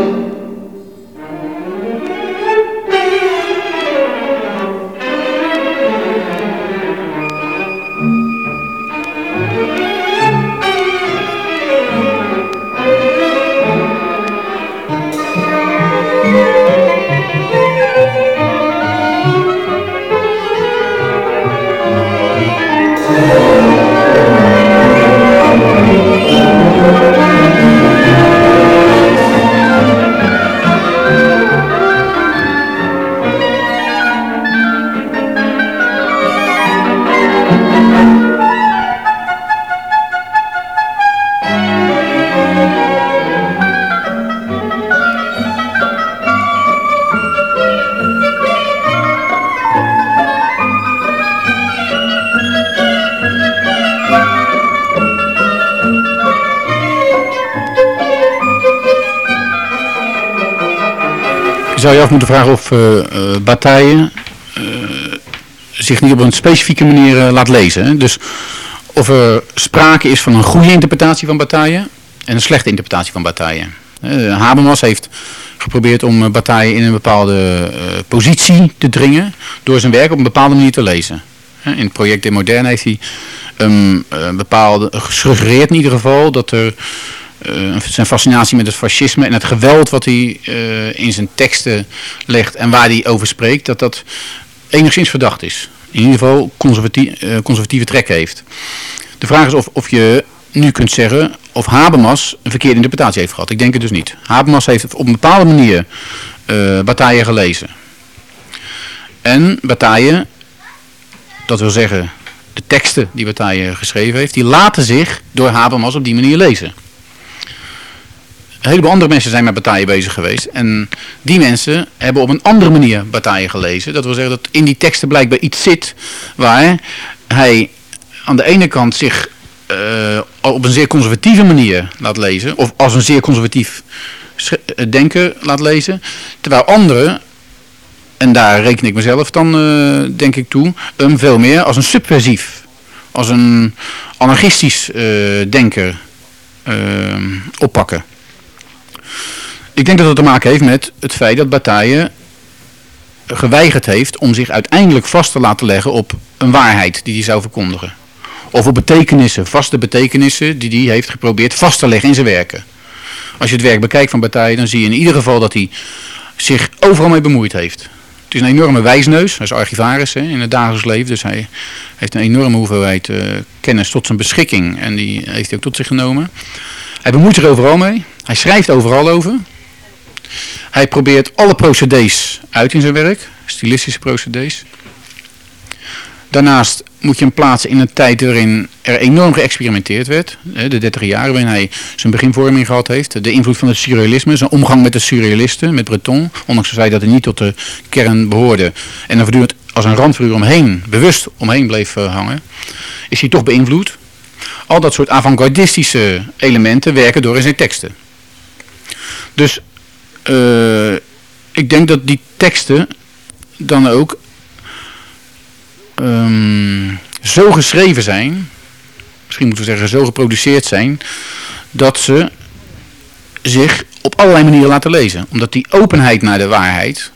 Senhor. Zou je af moeten vragen of uh, Bataille zich niet op een specifieke manier laat lezen. Hè? Dus of er sprake is van een goede interpretatie van Bataille en een slechte interpretatie van Bataille. Habermas heeft geprobeerd om Bataille in een bepaalde positie te dringen door zijn werk op een bepaalde manier te lezen. In het project De Moderne heeft hij een bepaalde, gesuggereerd in ieder geval dat er zijn fascinatie met het fascisme en het geweld wat hij in zijn teksten legt en waar hij over spreekt, dat dat enigszins verdacht is. In ieder geval uh, conservatieve trek heeft. De vraag is of, of je nu kunt zeggen of Habermas een verkeerde interpretatie heeft gehad. Ik denk het dus niet. Habermas heeft op een bepaalde manier uh, Bataille gelezen. En Bataille, dat wil zeggen de teksten die Bataille geschreven heeft, die laten zich door Habermas op die manier lezen een heleboel andere mensen zijn met bataille bezig geweest. En die mensen hebben op een andere manier bataille gelezen. Dat wil zeggen dat in die teksten blijkbaar iets zit waar hij aan de ene kant zich uh, op een zeer conservatieve manier laat lezen. Of als een zeer conservatief eh, denken laat lezen. Terwijl anderen, en daar reken ik mezelf dan uh, denk ik toe, hem veel meer als een subversief. Als een anarchistisch denker oppakken. Ik denk dat het te maken heeft met het feit dat Bataille geweigerd heeft om zich uiteindelijk vast te laten leggen op een waarheid die hij zou verkondigen. Of op betekenissen, vaste betekenissen die hij heeft geprobeerd vast te leggen in zijn werken. Als je het werk bekijkt van Bataille, dan zie je in ieder geval dat hij zich overal mee bemoeid heeft. Het is een enorme wijsneus, hij is archivaris hè, in het dagelijks leven, dus hij heeft een enorme hoeveelheid uh, kennis tot zijn beschikking en die heeft hij ook tot zich genomen. Hij bemoeit zich overal mee, hij schrijft overal over. Hij probeert alle procedés uit in zijn werk, stilistische procedés. Daarnaast moet je hem plaatsen in een tijd waarin er enorm geëxperimenteerd werd. De 30 jaar waarin hij zijn beginvorming gehad heeft. De invloed van het surrealisme, zijn omgang met de surrealisten, met Breton. Ondanks dat hij niet tot de kern behoorde. En dan voortdurend als een randfiguur omheen, bewust omheen bleef eh, hangen. Is hij toch beïnvloed. Al dat soort avant-gardistische elementen werken door in zijn teksten. Dus uh, ik denk dat die teksten dan ook um, zo geschreven zijn, misschien moeten we zeggen zo geproduceerd zijn, dat ze zich op allerlei manieren laten lezen. Omdat die openheid naar de waarheid,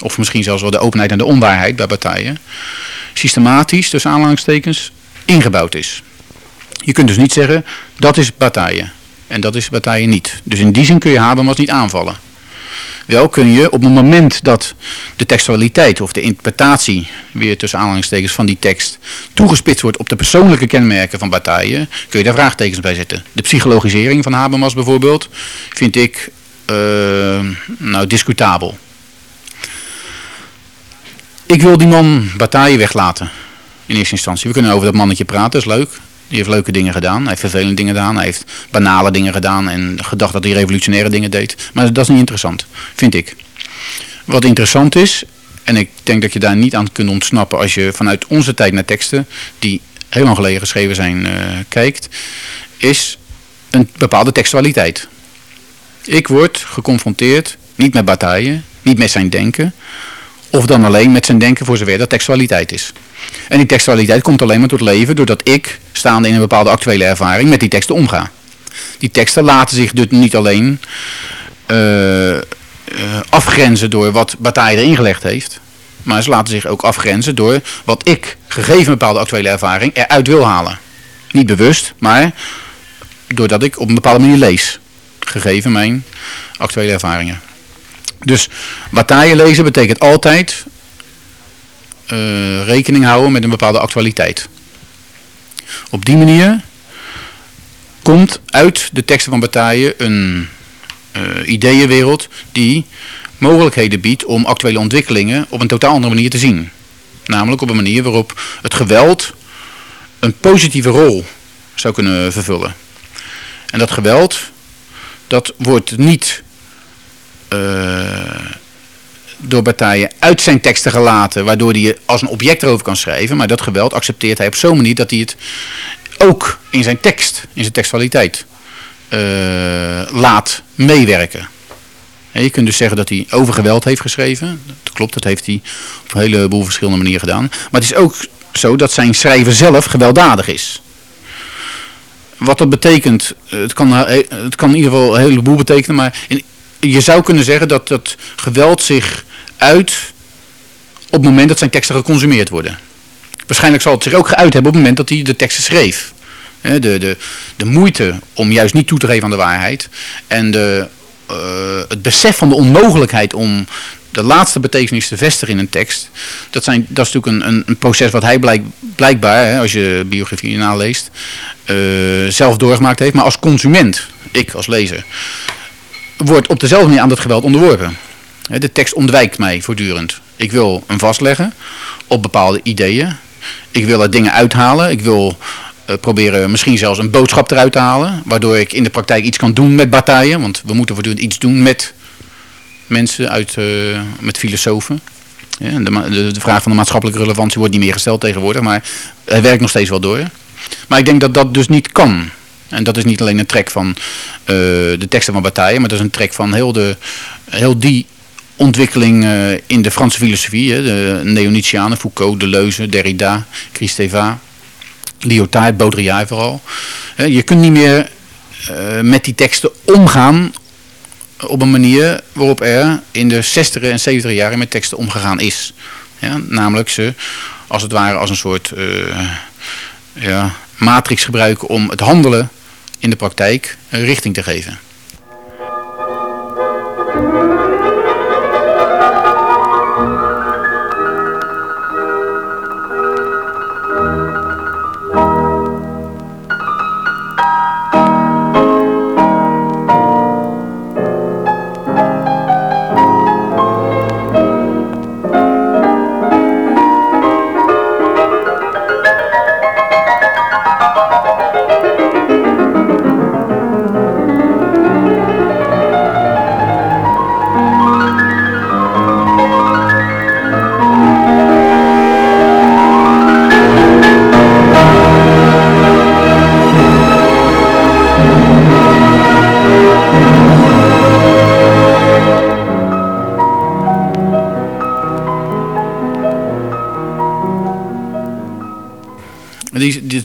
of misschien zelfs wel de openheid naar de onwaarheid bij partijen, systematisch, tussen aanhalingstekens, ingebouwd is. Je kunt dus niet zeggen, dat is bataille en dat is bataille niet. Dus in die zin kun je Habermas niet aanvallen. Wel kun je op het moment dat de textualiteit of de interpretatie, weer tussen aanhalingstekens van die tekst, toegespitst wordt op de persoonlijke kenmerken van Bataille, kun je daar vraagtekens bij zetten. De psychologisering van Habermas bijvoorbeeld, vind ik uh, nou, discutabel. Ik wil die man Bataille weglaten, in eerste instantie. We kunnen over dat mannetje praten, dat is leuk. Die heeft leuke dingen gedaan. Hij heeft vervelende dingen gedaan. Hij heeft banale dingen gedaan en gedacht dat hij revolutionaire dingen deed. Maar dat is niet interessant, vind ik. Wat interessant is, en ik denk dat je daar niet aan kunt ontsnappen als je vanuit onze tijd naar teksten, die heel lang geleden geschreven zijn, uh, kijkt, is een bepaalde textualiteit. Ik word geconfronteerd, niet met bataille, niet met zijn denken, of dan alleen met zijn denken voor zover dat textualiteit is. En die textualiteit komt alleen maar tot leven doordat ik, staande in een bepaalde actuele ervaring, met die teksten omga. Die teksten laten zich dus niet alleen afgrenzen door wat Bataille erin gelegd heeft. Maar ze laten zich ook afgrenzen door wat ik, gegeven een bepaalde actuele ervaring, eruit wil halen. Niet bewust, maar doordat ik op een bepaalde manier lees. Gegeven mijn actuele ervaringen. Dus bataille lezen betekent altijd uh, rekening houden met een bepaalde actualiteit. Op die manier komt uit de teksten van bataille een uh, ideeënwereld die mogelijkheden biedt om actuele ontwikkelingen op een totaal andere manier te zien. Namelijk op een manier waarop het geweld een positieve rol zou kunnen vervullen. En dat geweld, dat wordt niet door Bataille uit zijn teksten gelaten, waardoor hij als een object erover kan schrijven. Maar dat geweld accepteert hij op zo'n manier dat hij het ook in zijn tekst, in zijn textualiteit, uh, laat meewerken. je kunt dus zeggen dat hij over geweld heeft geschreven. Dat klopt, dat heeft hij op een heleboel verschillende manieren gedaan. Maar het is ook zo dat zijn schrijven zelf gewelddadig is. Wat dat betekent, het kan, het kan in ieder geval een heleboel betekenen, maar in, je zou kunnen zeggen dat dat geweld zich uit op het moment dat zijn teksten geconsumeerd worden. Waarschijnlijk zal het zich ook geuit hebben op het moment dat hij de teksten schreef. De, de, de moeite om juist niet toe te geven aan de waarheid en de, uh, het besef van de onmogelijkheid om de laatste betekenis te vestigen in een tekst. Dat, zijn, dat is natuurlijk een, een, proces wat hij blijk, blijkbaar, hè, als je biografie naleest, uh, zelf doorgemaakt heeft. Maar als consument, ik als lezer, wordt op dezelfde manier aan dat geweld onderworpen. De tekst ontwijkt mij voortdurend. Ik wil hem vastleggen op bepaalde ideeën. Ik wil er dingen uithalen. Ik wil uh, proberen misschien zelfs een boodschap eruit te halen. Waardoor ik in de praktijk iets kan doen met bataille. Want we moeten voortdurend iets doen met mensen, uit, uh, met filosofen. De, de, vraag van de maatschappelijke relevantie wordt niet meer gesteld tegenwoordig. Maar het werkt nog steeds wel door. Maar ik denk dat dat dus niet kan. En dat is niet alleen een trek van uh, de teksten van Bataille, maar dat is een trek van heel, de, heel die ontwikkeling uh, in de Franse filosofie. De Neonitianen, Foucault, Deleuze, Derrida, Christeva, Lyotard, Baudrillard vooral. je kunt niet meer uh, met die teksten omgaan op een manier waarop er in de 60 en 70 jaren met teksten omgegaan is. Namelijk ze als het ware als een soort ja, matrix gebruiken om het handelen in de praktijk een richting te geven.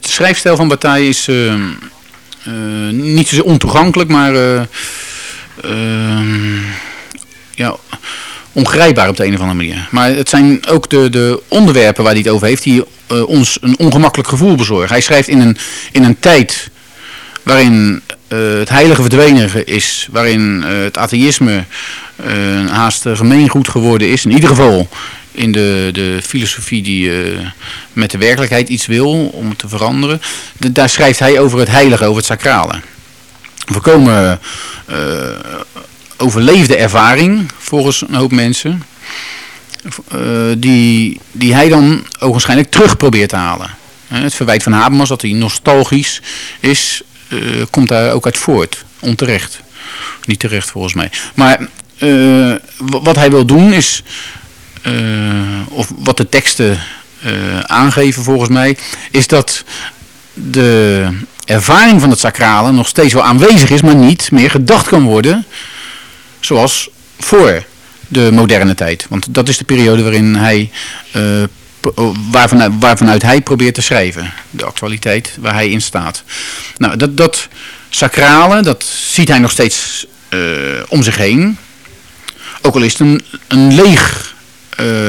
Schrijfstijl van Bataille is uh, uh, niet zozeer ontoegankelijk, maar uh, ja, ongrijpbaar op de een of andere manier. Maar het zijn ook de, de onderwerpen waar hij het over heeft die ons een ongemakkelijk gevoel bezorgen. Hij schrijft in een, in een tijd waarin het heilige verdwenen is, waarin het atheïsme een haast gemeengoed geworden is. In ieder geval in de, de filosofie die uh, met de werkelijkheid iets wil om te veranderen. daar schrijft hij over het heilige, over het sacrale. Voorkomen uh, overleefde ervaring volgens een hoop mensen. Uh, die, die hij dan ogenschijnlijk terug probeert te halen. het verwijt van Habermas dat hij nostalgisch is, komt daar ook uit voort. Onterecht. Niet terecht volgens mij. Maar wat hij wil doen is of wat de teksten uh, aangeven volgens mij, is dat de ervaring van het sacrale nog steeds wel aanwezig is, maar niet meer gedacht kan worden zoals voor de moderne tijd. Want dat is de periode waarin hij, waarvanuit, waarvanuit hij probeert te schrijven. De actualiteit waar hij in staat. Nou, dat, dat sacrale, dat ziet hij nog steeds om zich heen. Ook al is het een, een leeg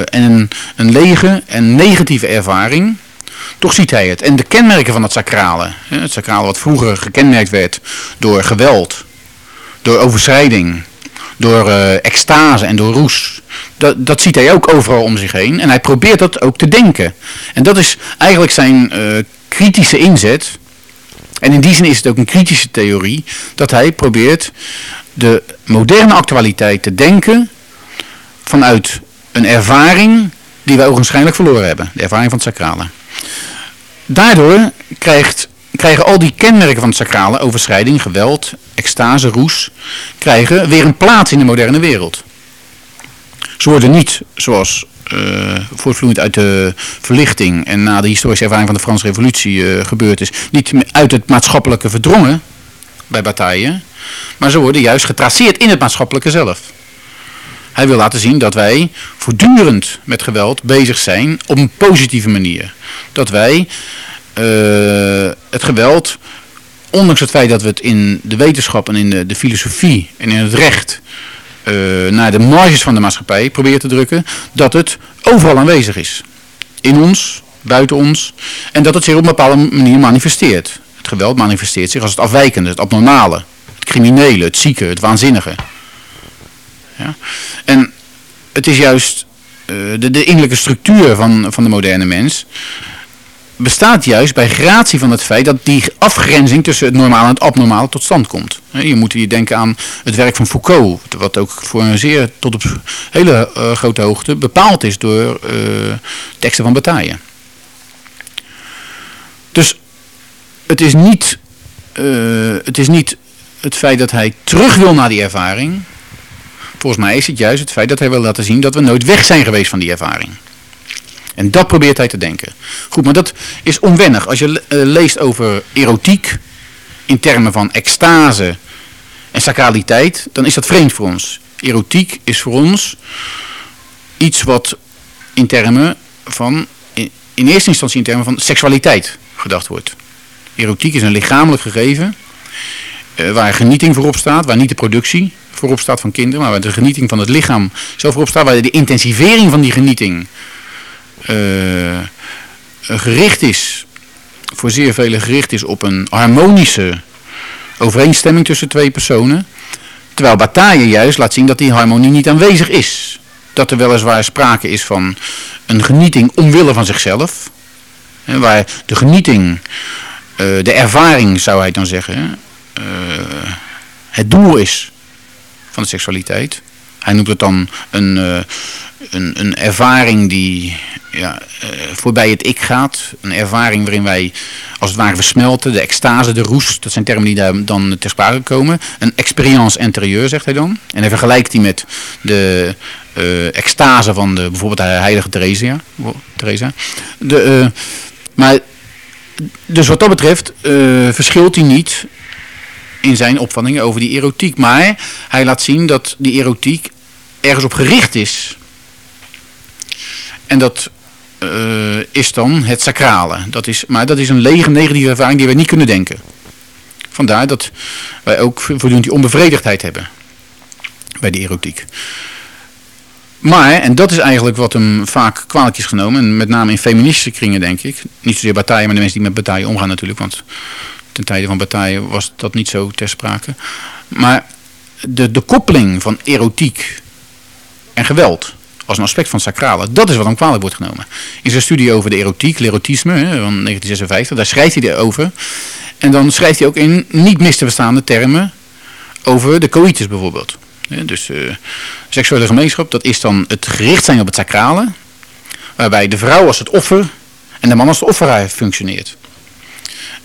en een, een lege en negatieve ervaring. Toch ziet hij het. En de kenmerken van het sacrale. Het sacrale wat vroeger gekenmerkt werd door geweld, door overschrijding, door uh, extase en door roes. Dat, dat ziet hij ook overal om zich heen. En hij probeert dat ook te denken. En dat is eigenlijk zijn uh, kritische inzet. En in die zin is het ook een kritische theorie. Dat hij probeert de moderne actualiteit te denken vanuit een ervaring die wij ogenschijnlijk verloren hebben. De ervaring van het sacrale. Daardoor krijgt, krijgen al die kenmerken van het sacrale, overschrijding, geweld, extase, roes, krijgen weer een plaats in de moderne wereld. Ze worden niet, zoals uh, voortvloeiend uit de verlichting en na de historische ervaring van de Franse revolutie uh, gebeurd is, niet uit het maatschappelijke verdrongen bij Bataille, maar ze worden juist getraceerd in het maatschappelijke zelf. Hij wil laten zien dat wij voortdurend met geweld bezig zijn op een positieve manier. Dat wij uh, het geweld, ondanks het feit dat we het in de wetenschap en in de, filosofie en in het recht uh, naar de marges van de maatschappij proberen te drukken, dat het overal aanwezig is. In ons, buiten ons. En dat het zich op een bepaalde manier manifesteert. Het geweld manifesteert zich als het afwijkende, het abnormale, het criminele, het zieke, het waanzinnige. En het is juist uh, de, de innerlijke structuur van, van de moderne mens bestaat juist bij gratie van het feit dat die afgrenzing tussen het normale en het abnormale tot stand komt. Je moet hier denken aan het werk van Foucault, wat ook voor een zeer tot op hele uh, grote hoogte bepaald is door uh, teksten van Bataille. Dus het is, niet, het is niet het feit dat hij terug wil naar die ervaring. Volgens mij is het juist het feit dat hij wil laten zien dat we nooit weg zijn geweest van die ervaring. En dat probeert hij te denken. Goed, maar dat is onwennig. Als je uh, leest over erotiek in termen van extase en sacraliteit, dan is dat vreemd voor ons. Erotiek is voor ons iets wat in termen van, in, eerste instantie in termen van seksualiteit gedacht wordt. Erotiek is een lichamelijk gegeven waar genieting voorop staat, waar niet de productie voorop staat van kinderen, maar waar de genieting van het lichaam zo voorop staat, waar de intensivering van die genieting uh, gericht is, voor zeer velen gericht is op een harmonische overeenstemming tussen twee personen. Terwijl Bataille juist laat zien dat die harmonie niet aanwezig is. Dat er weliswaar sprake is van een genieting omwille van zichzelf. Hè, waar de genieting, de ervaring zou hij dan zeggen, het doel is van de seksualiteit. Hij noemt het dan een, uh, een, een ervaring die ja, uh, voorbij het ik gaat. Een ervaring waarin wij als het ware versmelten. De extase, de roes, dat zijn termen die daar dan ter sprake komen. Een expérience intérieure, zegt hij dan. En hij vergelijkt die met de uh, extase van de, bijvoorbeeld de heilige Theresia. Teresa. De, maar, dus wat dat betreft verschilt hij niet in zijn opvattingen over die erotiek. Maar hij laat zien dat die erotiek ergens op gericht is. En dat uh, is dan het sacrale. Dat is, maar dat is een lege negatieve ervaring die wij niet kunnen denken. Vandaar dat wij ook voortdurend die onbevredigdheid hebben bij de erotiek. Maar, en dat is eigenlijk wat hem vaak kwalijk is genomen, en met name in feministische kringen denk ik, niet zozeer bataille, maar de mensen die met bataille omgaan natuurlijk, want ten tijde van bataille was dat niet zo ter sprake. Maar de, de koppeling van erotiek en geweld als een aspect van sacrale. Dat is wat hem kwalijk wordt genomen. In zijn studie over de erotiek, l'erotisme van 1956, daar schrijft hij erover. En dan schrijft hij ook in niet mis te verstaande termen over de coitus bijvoorbeeld. Dus uh, seksuele gemeenschap, dat is dan het gericht zijn op het sacrale. Waarbij de vrouw als het offer en de man als de offeraar functioneert.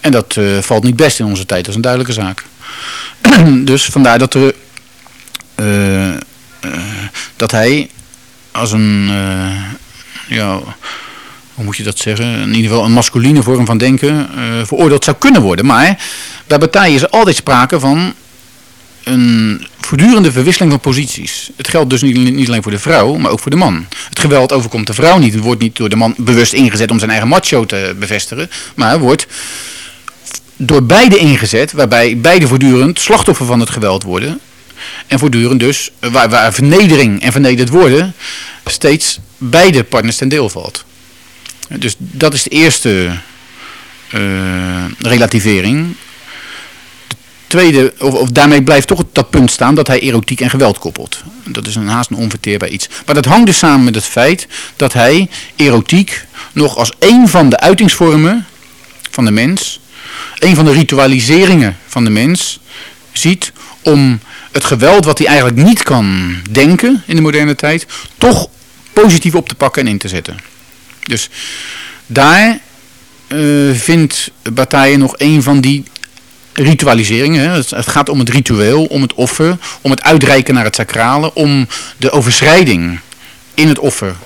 En dat uh, valt niet best in onze tijd, dat is een duidelijke zaak. dus vandaar dat, er, uh, dat hij als een, ja, hoe moet je dat zeggen, in ieder geval een masculine vorm van denken veroordeeld zou kunnen worden. Maar bij partijen is er altijd sprake van een voortdurende verwisseling van posities. Het geldt dus niet, niet alleen voor de vrouw, maar ook voor de man. Het geweld overkomt de vrouw niet. Het wordt niet door de man bewust ingezet om zijn eigen macho te bevestigen. Maar wordt door beide ingezet, waarbij beide voortdurend slachtoffer van het geweld worden. En voortdurend dus, waar, waar vernedering en vernederd worden, steeds beide partners ten deel valt. Dus dat is de eerste uh, relativering. De tweede, of, daarmee blijft toch dat punt staan dat hij erotiek en geweld koppelt. Dat is een haast een onverteerbaar iets. Maar dat hangt dus samen met het feit dat hij erotiek nog als een van de uitingsvormen van de mens, een van de ritualiseringen van de mens, ziet om het geweld wat hij eigenlijk niet kan denken in de moderne tijd, toch positief op te pakken en in te zetten. Dus daar uh, vindt Bataille nog een van die ritualiseringen. Het, het, gaat om het ritueel, om het offer, om het uitreiken naar het sacrale, om de overschrijding in het offer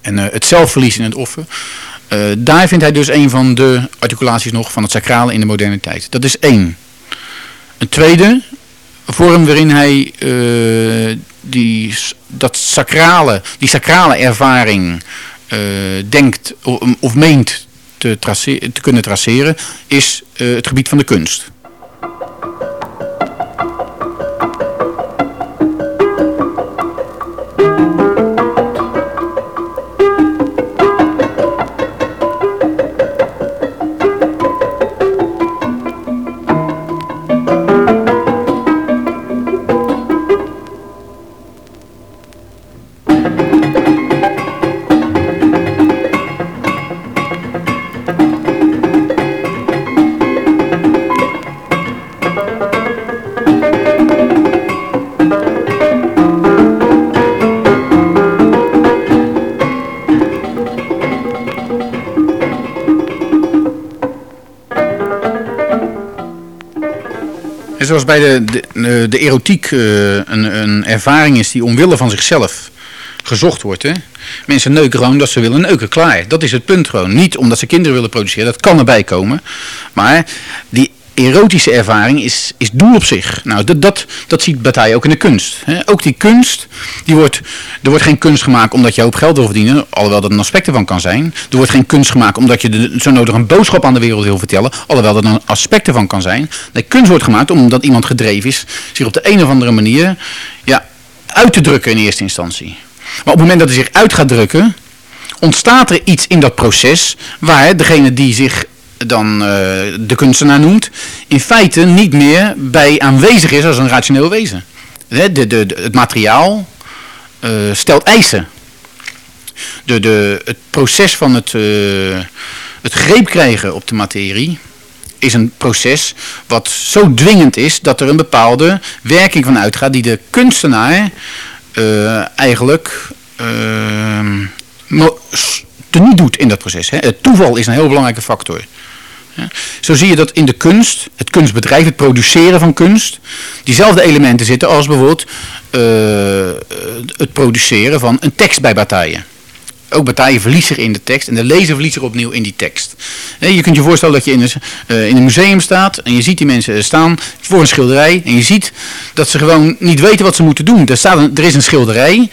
en uh, het zelfverlies in het offer. Uh, daar vindt hij dus een van de articulaties nog van het sacrale in de moderne tijd. Dat is één. Een tweede vorm waarin hij uh, die, dat sacrale, die sacrale ervaring uh, denkt of, meent te, te, kunnen traceren, is het gebied van de kunst. Zoals bij de, de, de erotiek uh, een, een ervaring is die omwille van zichzelf gezocht wordt. Hè? Mensen neuken gewoon dat ze willen neuken, klaar. Dat is het punt gewoon. Niet omdat ze kinderen willen produceren, dat kan erbij komen. Maar die erotische ervaring is, is doel op zich. Nou, dat, dat, dat ziet Bataille ook in de kunst. Ook die kunst, die wordt, er wordt geen kunst gemaakt omdat je hoop geld wil verdienen, alhoewel dat een aspect ervan kan zijn. Er wordt geen kunst gemaakt omdat je zo nodig een boodschap aan de wereld wil vertellen, alhoewel dat een aspect ervan kan zijn. Nee, kunst wordt gemaakt omdat iemand gedreven is zich op de een of andere manier ja, uit te drukken in eerste instantie. Maar op het moment dat hij zich uit gaat drukken, ontstaat er iets in dat proces waar degene die zich dan uh, de kunstenaar noemt, in feite niet meer bij aanwezig is als een rationeel wezen. De, de, het materiaal uh, stelt eisen. De, de, het proces van het, uh, het greep krijgen op de materie is een proces wat zo dwingend is dat er een bepaalde werking van uitgaat die de kunstenaar eigenlijk niet doet in dat proces. Hè. Het toeval is een heel belangrijke factor. Zo zie je dat in de kunst, het kunstbedrijf, het produceren van kunst, diezelfde elementen zitten als bijvoorbeeld uh, het produceren van een tekst bij Bataille. Ook Bataille verliest zich in de tekst en de lezer verliest zich opnieuw in die tekst. Je kunt je voorstellen dat je in een, uh, in een museum staat en je ziet die mensen staan voor een schilderij en je ziet dat ze gewoon niet weten wat ze moeten doen. Er, staat een, er is een schilderij,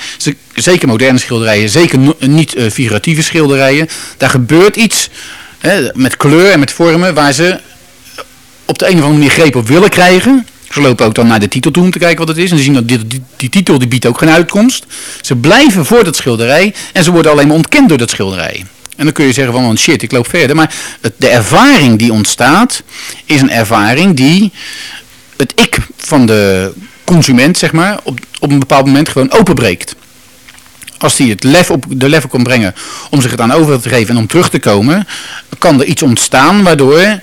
zeker moderne schilderijen, zeker niet uh, figuratieve schilderijen. Daar gebeurt iets Met kleur en met vormen waar ze op de een of andere manier greep op willen krijgen. Ze lopen ook dan naar de titel toe om te kijken wat het is. En ze zien dat die, die, titel die biedt ook geen uitkomst. Ze blijven voor dat schilderij en ze worden alleen maar ontkend door dat schilderij. En dan kun je zeggen van oh, shit, ik loop verder. Maar de ervaring die ontstaat is een ervaring die het ik van de consument zeg maar, op, op een bepaald moment gewoon openbreekt als hij het lef op de level kan brengen om zich het aan over te geven en om terug te komen, kan er iets ontstaan waardoor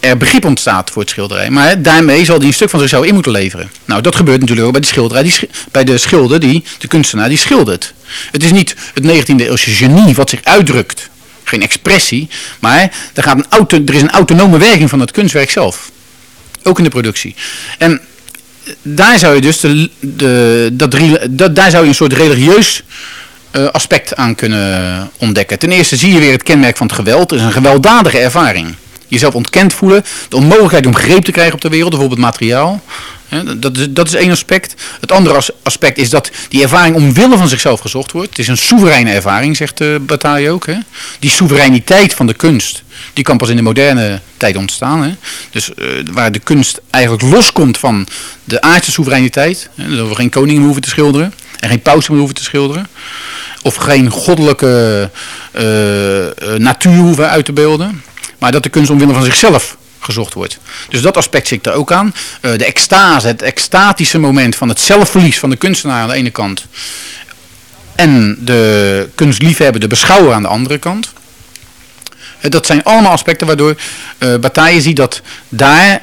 er begrip ontstaat voor het schilderij. Maar daarmee zal hij een stuk van zichzelf in moeten leveren. Nou, dat gebeurt natuurlijk ook bij de schilderij, bij de schilder, die, de kunstenaar die schildert. Het is niet het 19e eeuwse genie wat zich uitdrukt. Geen expressie, maar er, gaat een auto, er is een autonome werking van het kunstwerk zelf. Ook in de productie. En daar zou je dus de, de, dat, daar zou je een soort religieus aspect aan kunnen ontdekken. Ten eerste zie je weer het kenmerk van het geweld. Het is een gewelddadige ervaring. Jezelf ontkend voelen, de onmogelijkheid om greep te krijgen op de wereld, bijvoorbeeld materiaal. Dat is, dat is één aspect. Het andere aspect is dat die ervaring omwille van zichzelf gezocht wordt. Het is een soevereine ervaring, zegt Bataille ook. Hè? Die soevereiniteit van de kunst, die kan pas in de moderne tijd ontstaan. Hè? Dus uh, waar de kunst eigenlijk loskomt van de aardse soevereiniteit. Hè? Dat we geen koning meer hoeven te schilderen. En geen paus meer hoeven te schilderen. Of geen goddelijke uh, natuur hoeven uit te beelden. Maar dat de kunst omwille van zichzelf gezocht wordt. Dus dat aspect zit er ook aan. Uh, de extase, het extatische moment van het zelfverlies van de kunstenaar aan de ene kant. En de kunstliefhebber, de beschouwer aan de andere kant. Dat zijn allemaal aspecten waardoor uh, Bataille ziet dat daar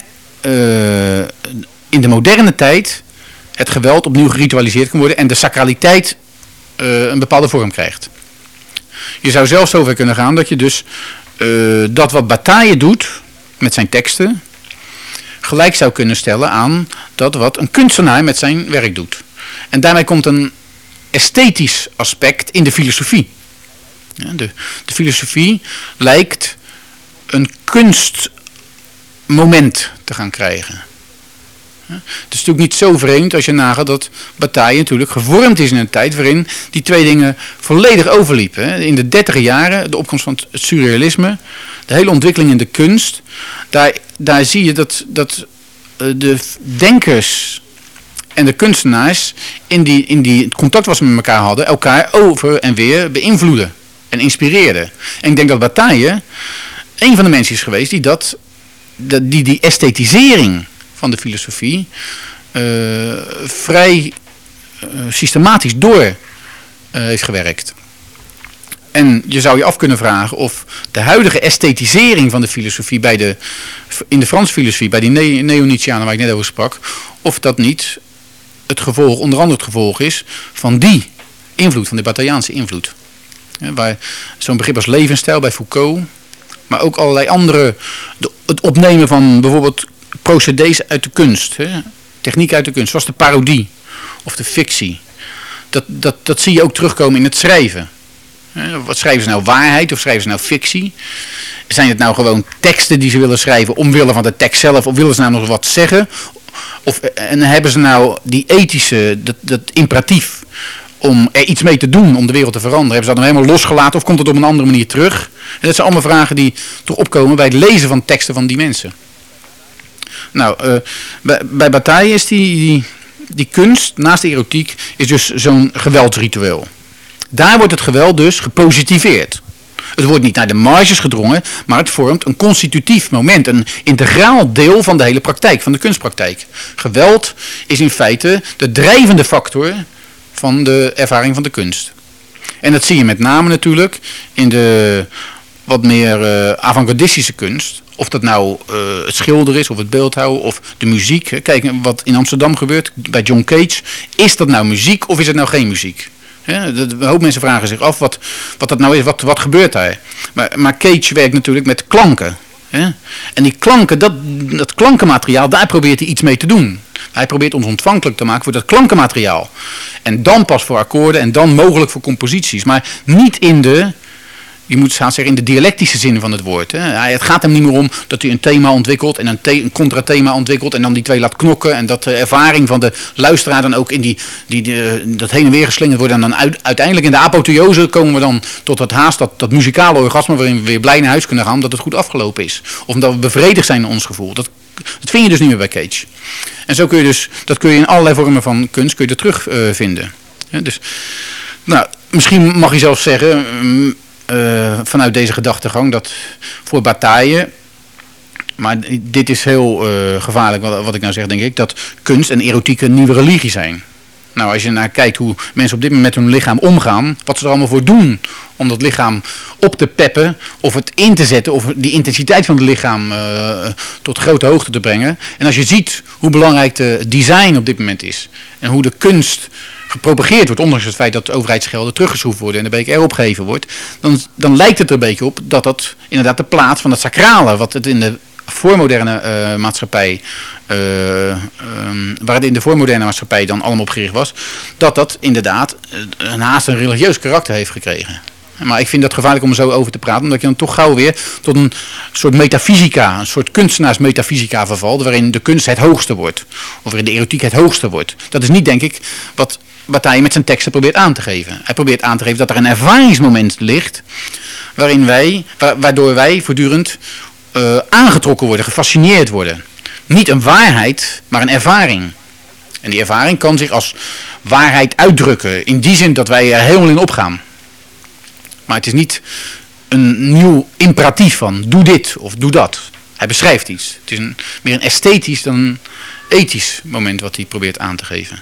in de moderne tijd het geweld opnieuw geritualiseerd kan worden en de sacraliteit een bepaalde vorm krijgt. Je zou zelfs zover kunnen gaan dat je dus dat wat Bataille doet, met zijn teksten gelijk zou kunnen stellen aan dat wat een kunstenaar met zijn werk doet. En daarmee komt een esthetisch aspect in de filosofie. de, de filosofie lijkt een kunstmoment te gaan krijgen. Het is natuurlijk niet zo vreemd als je nagaat dat Bataille natuurlijk gevormd is in een tijd waarin die twee dingen volledig overliepen. In de dertig jaren, de opkomst van het surrealisme, de hele ontwikkeling in de kunst, daar, daar zie je dat, dat eh, de denkers en de kunstenaars in die, in die contact wat ze met elkaar hadden, elkaar over en weer beïnvloeden en inspireerden. En ik denk dat Bataille een van de mensen is geweest die dat, die, die esthetisering van de filosofie uh, vrij uh, systematisch door uh, heeft gewerkt. En je zou je af kunnen vragen of de huidige esthetisering van de filosofie bij de, in de Franse filosofie, bij die ne Neonitianen waar ik net over sprak, of dat niet het gevolg, onder andere het gevolg is van die invloed, van de Batailleaanse invloed. Ja, Zo'n begrip als levensstijl bij Foucault, maar ook allerlei andere, de, het opnemen van bijvoorbeeld procedés uit de kunst, hè, techniek uit de kunst, zoals de parodie of de fictie. Dat, dat, dat zie je ook terugkomen in het schrijven. Wat schrijven ze nou waarheid of schrijven ze nou fictie? Zijn het nou gewoon teksten die ze willen schrijven omwille van de tekst zelf of willen ze nou nog wat zeggen? Of, en hebben ze nou die ethische, dat, dat imperatief om er iets mee te doen om de wereld te veranderen? Hebben ze dat nou helemaal losgelaten of komt het op een andere manier terug? En dat zijn allemaal vragen die toch opkomen bij het lezen van teksten van die mensen. Nou, uh, bij, bij Bataille is die, die, die kunst, naast de erotiek, is dus zo'n geweldsritueel. Daar wordt het geweld dus gepositiveerd. Het wordt niet naar de marges gedrongen, maar het vormt een constitutief moment, een integraal deel van de hele praktijk, van de kunstpraktijk. Geweld is in feite de drijvende factor van de ervaring van de kunst. En dat zie je met name natuurlijk in de wat meer uh, avant-gardistische kunst. Of dat nou uh, het schilderen is, of het beeldhouden, of de muziek. Kijk wat in Amsterdam gebeurt bij John Cage. Is dat nou muziek of is het nou geen muziek? Ja, een hoop mensen vragen zich af wat, wat dat nou is, wat, wat gebeurt daar. Maar, maar Cage werkt natuurlijk met klanken. Hè? En die klanken, dat, dat klankenmateriaal, daar probeert hij iets mee te doen. Hij probeert ons ontvankelijk te maken voor dat klankenmateriaal. En dan pas voor akkoorden en dan mogelijk voor composities. Maar niet in de je moet zeggen in de dialectische zin van het woord. Hè. Het gaat hem niet meer om dat hij een thema ontwikkelt en een, een contrathema ontwikkelt en dan die twee laat knokken. En dat de ervaring van de luisteraar dan ook in die, die, dat heen en weer geslingerd wordt. En dan uiteindelijk in de apotheose komen we dan tot het haast, dat, dat muzikale orgasme waarin we weer blij naar huis kunnen gaan omdat het goed afgelopen is. Of omdat we bevredigd zijn in ons gevoel. Dat, dat vind je dus niet meer bij Cage. En zo kun je dus, dat kun je in allerlei vormen van kunst kun je terugvinden. Uh, vinden. dus, nou, misschien mag je zelfs zeggen, mm, uh, vanuit deze gedachtegang dat voor Bataille, maar dit is heel uh, gevaarlijk wat, wat, ik nou zeg denk ik, dat kunst en erotiek een nieuwe religie zijn. Nou, als je naar kijkt hoe mensen op dit moment met hun lichaam omgaan, wat ze er allemaal voor doen om dat lichaam op te peppen, of het in te zetten, of die intensiteit van het lichaam uh, tot grote hoogte te brengen. En als je ziet hoe belangrijk de design op dit moment is, en hoe de kunst gepropageerd wordt, ondanks het feit dat overheidsgelden teruggeschroefd worden en de BKR opgegeven wordt, dan, dan lijkt het er een beetje op dat dat inderdaad de plaats van het sacrale, wat het in de voormoderne uh, maatschappij, uh, um, waar het in de voormoderne maatschappij dan allemaal op gericht was, dat dat inderdaad een haast een religieus karakter heeft gekregen. Maar ik vind dat gevaarlijk om er zo over te praten, omdat je dan toch gauw weer tot een soort metafysica, een soort kunstenaarsmetafysica vervalt, waarin de kunst het hoogste wordt. Of waarin de erotiek het hoogste wordt. Dat is niet, denk ik, wat Bataille met zijn teksten probeert aan te geven. Hij probeert aan te geven dat er een ervaringsmoment ligt, waarin wij, waardoor wij voortdurend uh, aangetrokken worden, gefascineerd worden. Niet een waarheid, maar een ervaring. En die ervaring kan zich als waarheid uitdrukken. In die zin dat wij er helemaal in opgaan. Maar het is niet een nieuw imperatief van doe dit of doe dat. Hij beschrijft iets. Het is een, meer een esthetisch dan ethisch moment wat hij probeert aan te geven.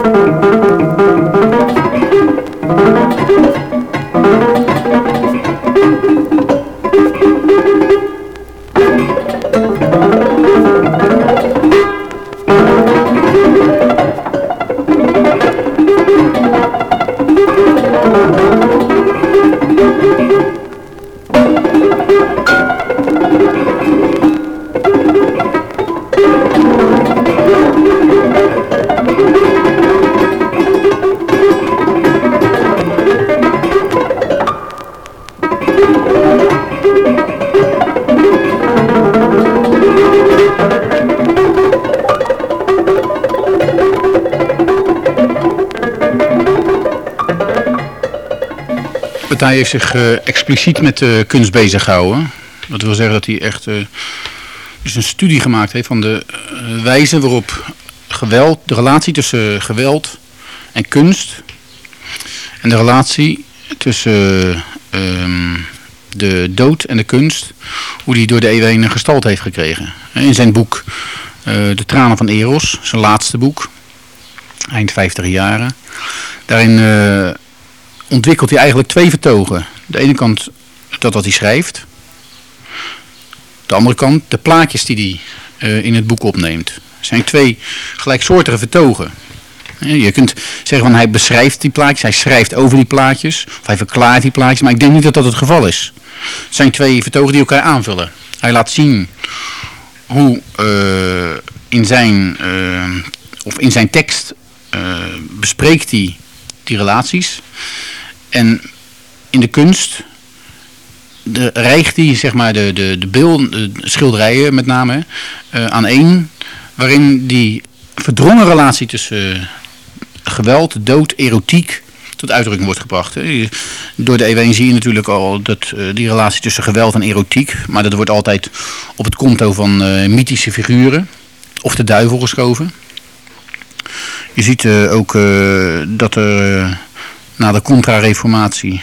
Hij heeft zich uh, expliciet met kunst bezig gehouden. Dat wil zeggen dat hij echt uh, dus een studie gemaakt heeft van de wijze waarop geweld, de relatie tussen geweld en kunst en de relatie tussen ehm, de dood en de kunst, hoe die door de eeuwen een gestalte heeft gekregen. In zijn boek De Tranen van Eros, zijn laatste boek, eind 50 jaren. Daarin ontwikkelt hij eigenlijk twee vertogen. De ene kant dat wat hij schrijft. De andere kant de plaatjes die hij uh, in het boek opneemt. Het zijn twee gelijksoortige vertogen. Je kunt zeggen van hij beschrijft die plaatjes, hij schrijft over die plaatjes, of hij verklaart die plaatjes, maar ik denk niet dat dat het geval is. Het zijn twee vertogen die elkaar aanvullen. Hij laat zien hoe uh, in, zijn, of in zijn tekst bespreekt hij die relaties. En in de kunst de, rijgt hij zeg maar, de, de, de beeld, de schilderijen met name uh, aan één, waarin die verdrongen relatie tussen uh, geweld, dood, erotiek tot uitdrukking wordt gebracht. Door de eeuwen zie je natuurlijk al dat, uh, die relatie tussen geweld en erotiek, maar dat wordt altijd op het konto van mythische figuren of de duivel geschoven. Je ziet ook dat er na de contra-reformatie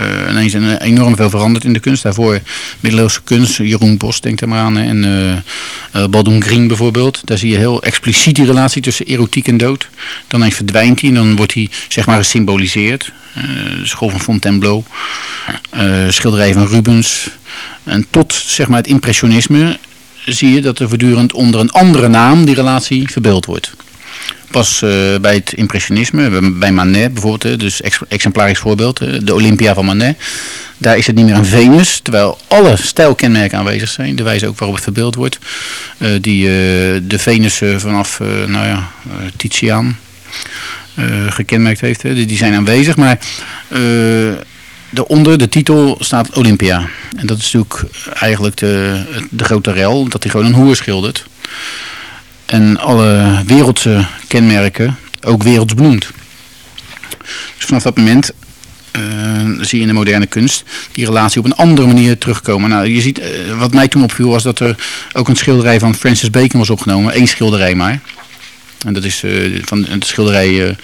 uh, ineens een, enorm veel veranderd in de kunst. Daarvoor middeleeuwse kunst, Jeroen Bos denkt er maar aan. En uh, uh, Baldwin Green bijvoorbeeld. Daar zie je heel expliciet die relatie tussen erotiek en dood. Dan verdwijnt hij en dan wordt hij zeg maar gesymboliseerd. de school van Fontainebleau. schilderij van Rubens. En tot zeg maar het impressionisme zie je dat er voortdurend onder een andere naam die relatie verbeeld wordt pas uh, bij het impressionisme, bij Manet bijvoorbeeld, dus ex exemplarisch voorbeeld, de Olympia van Manet. Daar is het niet meer een Venus, terwijl alle stijlkenmerken aanwezig zijn. De wijze ook waarop het verbeeld wordt. Uh, die, uh, de Venus vanaf, nou ja, Titiaan gekenmerkt heeft, die zijn aanwezig. Maar daaronder, de titel, staat Olympia. En dat is natuurlijk eigenlijk de, de grote rel, dat hij gewoon een hoer schildert en alle wereldse kenmerken ook wereldsberoemd. Dus vanaf dat moment uh, zie je in de moderne kunst die relatie op een andere manier terugkomen. Nou, je ziet, uh, wat mij toen opviel was dat er ook een schilderij van Francis Bacon was opgenomen. één schilderij maar. En dat is uh, van de schilderij,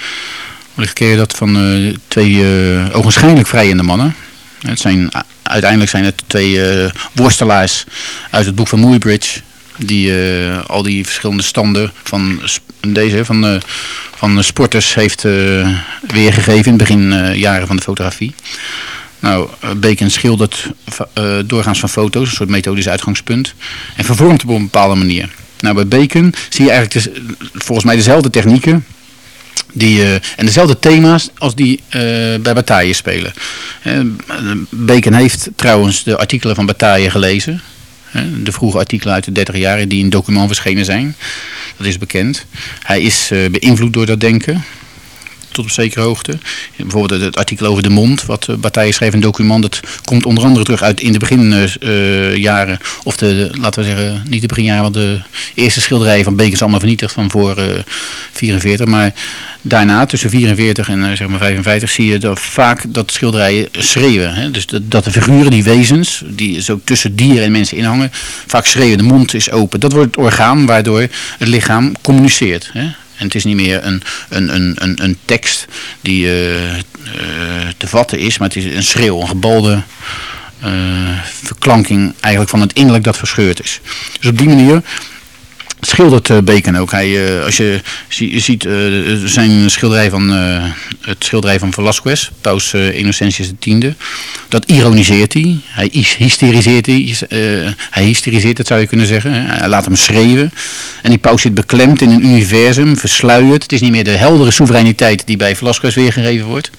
wellicht je dat, van twee ogenschijnlijk vrijende mannen. Het zijn, uiteindelijk zijn het twee worstelaars uit het boek van Muybridge die uh, al die verschillende standen van deze van, uh, van sporters heeft uh, weergegeven in het begin jaren van de fotografie. Nou, Bacon schildert doorgaans van foto's, een soort methodisch uitgangspunt, en vervormt op een bepaalde manier. Nou, bij Bacon zie je eigenlijk volgens mij dezelfde technieken die, en dezelfde thema's als die bij Bataille spelen. Bacon heeft trouwens de artikelen van Bataille gelezen De vroege artikelen uit de 30 jaren die in document verschenen zijn. Dat is bekend. Hij is beïnvloed door dat denken tot op zekere hoogte. Bijvoorbeeld het artikel over de mond, wat uh, Bataille schreef, document, dat komt onder andere terug uit in de beginjaren, of de, laten we zeggen, niet de beginjaren, want de eerste schilderijen van Bekens allemaal vernietigd van voor 44, maar daarna, tussen 44 en zeg maar 55, zie je dat vaak dat schilderijen schreeuwen. Hè? Dus dat, de figuren, die wezens, die zo tussen dieren en mensen inhangen, vaak schreeuwen. De mond is open. Dat wordt het orgaan waardoor het lichaam communiceert. Hè? En het is niet meer een, een, een, een, een tekst die uh, uh, te vatten is, maar het is een schreeuw, een gebalde uh, verklanking eigenlijk van het innerlijk dat verscheurd is. Dus op die manier schildert uh, Bacon ook. Hij, uh, als je, ziet uh, zijn schilderij van, het schilderij van Velasquez, Paus Innocentius X, dat ironiseert hij. Hij hysteriseert, hij, hij hysteriseert het zou je kunnen zeggen. Hij laat hem schreeuwen. En die paus zit beklemd in een universum, versluierd. Het is niet meer de heldere soevereiniteit die bij Velasquez weergegeven wordt.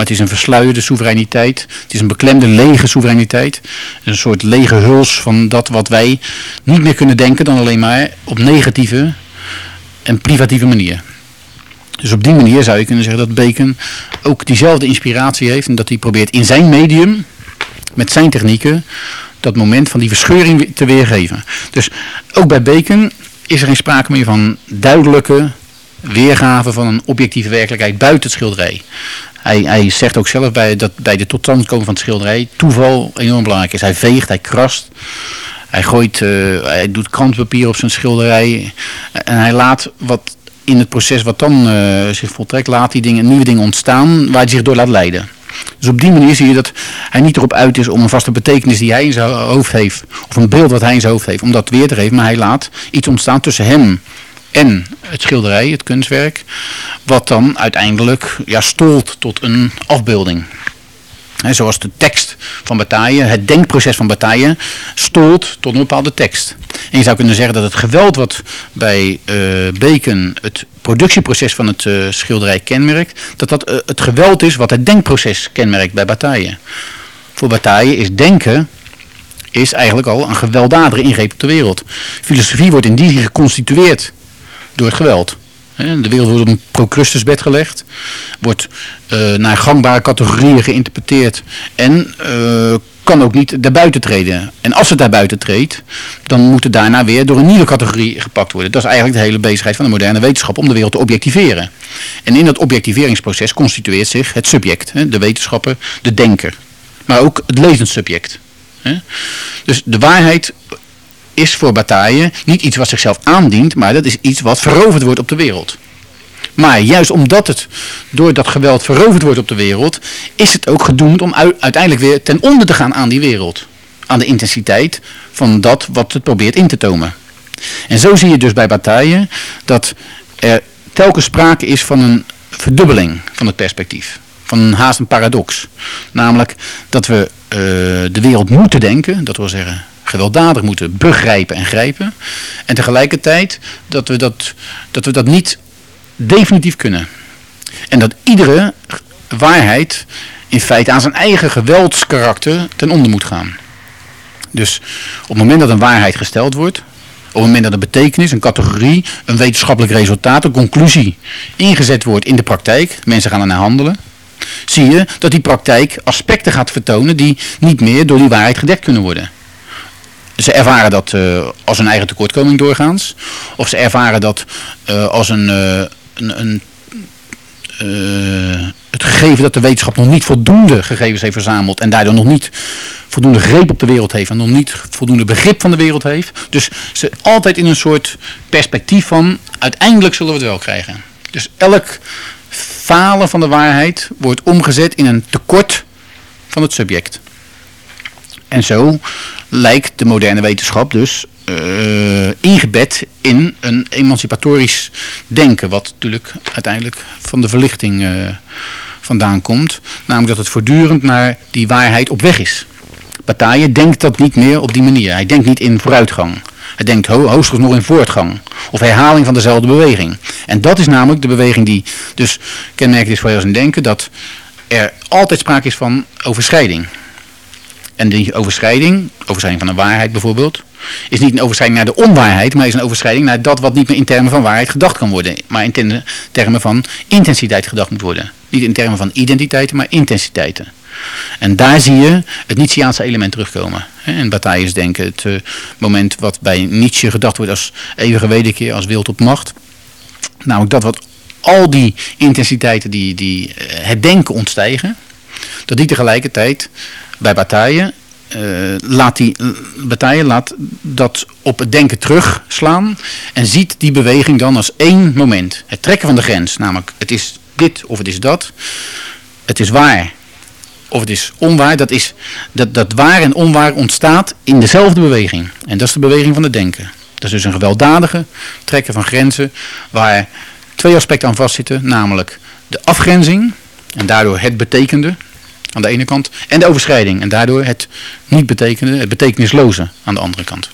Maar het is een versluierde soevereiniteit. Het is een beklemde lege soevereiniteit. Een soort lege huls van dat wat wij niet meer kunnen denken dan alleen maar op negatieve en privatieve manier. Dus op die manier zou je kunnen zeggen dat Bacon ook diezelfde inspiratie heeft. En dat hij probeert in zijn medium, met zijn technieken, dat moment van die verscheuring te weergeven. Dus ook bij Bacon is er geen sprake meer van duidelijke weergave van een objectieve werkelijkheid buiten het schilderij. Hij, hij zegt ook zelf bij, dat bij de totstandkoming van het schilderij toeval enorm belangrijk is. Hij veegt, hij krast. Hij gooit, uh, hij doet krantpapier op zijn schilderij. En hij laat wat in het proces wat dan uh, zich voltrekt, laat die dingen, nieuwe dingen ontstaan waar hij zich door laat leiden. Dus op die manier zie je dat hij niet erop uit is om een vaste betekenis die hij in zijn hoofd heeft, of een beeld wat hij in zijn hoofd heeft, om dat weer te geven. Maar hij laat iets ontstaan tussen hem en het schilderij, het kunstwerk, wat dan uiteindelijk ja, stolt tot een afbeelding. zoals de tekst van Bataille, het denkproces van Bataille, stolt tot een bepaalde tekst. En je zou kunnen zeggen dat het geweld wat bij uh, Bacon het productieproces van het uh, schilderij kenmerkt, dat dat uh, het geweld is wat het denkproces kenmerkt bij Bataille. Voor Bataille is denken is eigenlijk al een gewelddadige ingreep op de wereld. Filosofie wordt in die zin geconstitueerd door geweld. De wereld wordt op een procrustusbed gelegd, wordt uh, naar gangbare categorieën geïnterpreteerd en uh, kan ook niet daarbuiten treden. En als het daarbuiten treedt, dan moet het daarna weer door een nieuwe categorie gepakt worden. Dat is eigenlijk de hele bezigheid van de moderne wetenschap om de wereld te objectiveren. En in dat objectiveringsproces constitueert zich het subject, de wetenschapper, de denker. Maar ook het levend subject. Dus de waarheid is voor Bataille niet iets wat zichzelf aandient, maar dat is iets wat veroverd wordt op de wereld. Maar juist omdat het door dat geweld veroverd wordt op de wereld, is het ook gedoemd om uiteindelijk weer ten onder te gaan aan die wereld. Aan de intensiteit van dat wat het probeert in te tomen. En zo zie je dus bij Bataille dat er telkens sprake is van een verdubbeling van het perspectief. Van een haast een paradox. Namelijk dat we uh, de wereld moeten denken, dat wil zeggen gewelddadig moeten begrijpen en grijpen. En tegelijkertijd dat we dat, dat we dat niet definitief kunnen. En dat iedere waarheid in feite aan zijn eigen geweldskarakter ten onder moet gaan. Dus op het moment dat een waarheid gesteld wordt, op het moment dat een betekenis, een categorie, een wetenschappelijk resultaat, een conclusie ingezet wordt in de praktijk, mensen gaan ernaar handelen, zie je dat die praktijk aspecten gaat vertonen die niet meer door die waarheid gedekt kunnen worden. Ze ervaren dat uh, als een eigen tekortkoming doorgaans. Of ze ervaren dat uh, als een, uh, een, een het gegeven dat de wetenschap nog niet voldoende gegevens heeft verzameld en daardoor nog niet voldoende greep op de wereld heeft en nog niet voldoende begrip van de wereld heeft. Dus ze altijd in een soort perspectief van uiteindelijk zullen we het wel krijgen. Dus elk falen van de waarheid wordt omgezet in een tekort van het subject. En zo lijkt de moderne wetenschap dus uh, ingebed in een emancipatorisch denken. Wat natuurlijk uiteindelijk van de verlichting uh, vandaan komt. Namelijk dat het voortdurend naar die waarheid op weg is. Bataille denkt dat niet meer op die manier. Hij denkt niet in vooruitgang. Hij denkt ho hoogstens nog in voortgang. Of herhaling van dezelfde beweging. En dat is namelijk de beweging die dus kenmerkend is voor heel zijn denken. Dat er altijd sprake is van overschrijding. En die overschrijding, overschrijding van de waarheid bijvoorbeeld, is niet een overschrijding naar de onwaarheid, maar is een overschrijding naar dat wat niet meer in termen van waarheid gedacht kan worden, maar in termen van intensiteit gedacht moet worden. Niet in termen van identiteiten, maar intensiteiten. En daar zie je het Nietzscheaanse element terugkomen. En Bataille denken, het uh, moment wat bij Nietzsche gedacht wordt als eeuwige wederkeer, als wil tot macht. Namelijk dat wat al die intensiteiten die, die uh, het denken ontstijgen, dat die tegelijkertijd bij Bataille uh, laat die Bataille laat dat op het denken terugslaan en ziet die beweging dan als één moment. Het trekken van de grens, namelijk het is dit of het is dat. Het is waar of het is onwaar. Dat, is, dat, dat waar en onwaar ontstaat in dezelfde beweging. En dat is de beweging van het denken. Dat is dus een gewelddadige trekken van grenzen waar twee aspecten aan vastzitten. Namelijk de afgrenzing en daardoor het betekende aan de ene kant. En de overschrijding en daardoor het niet betekende, het betekenisloze aan de andere kant.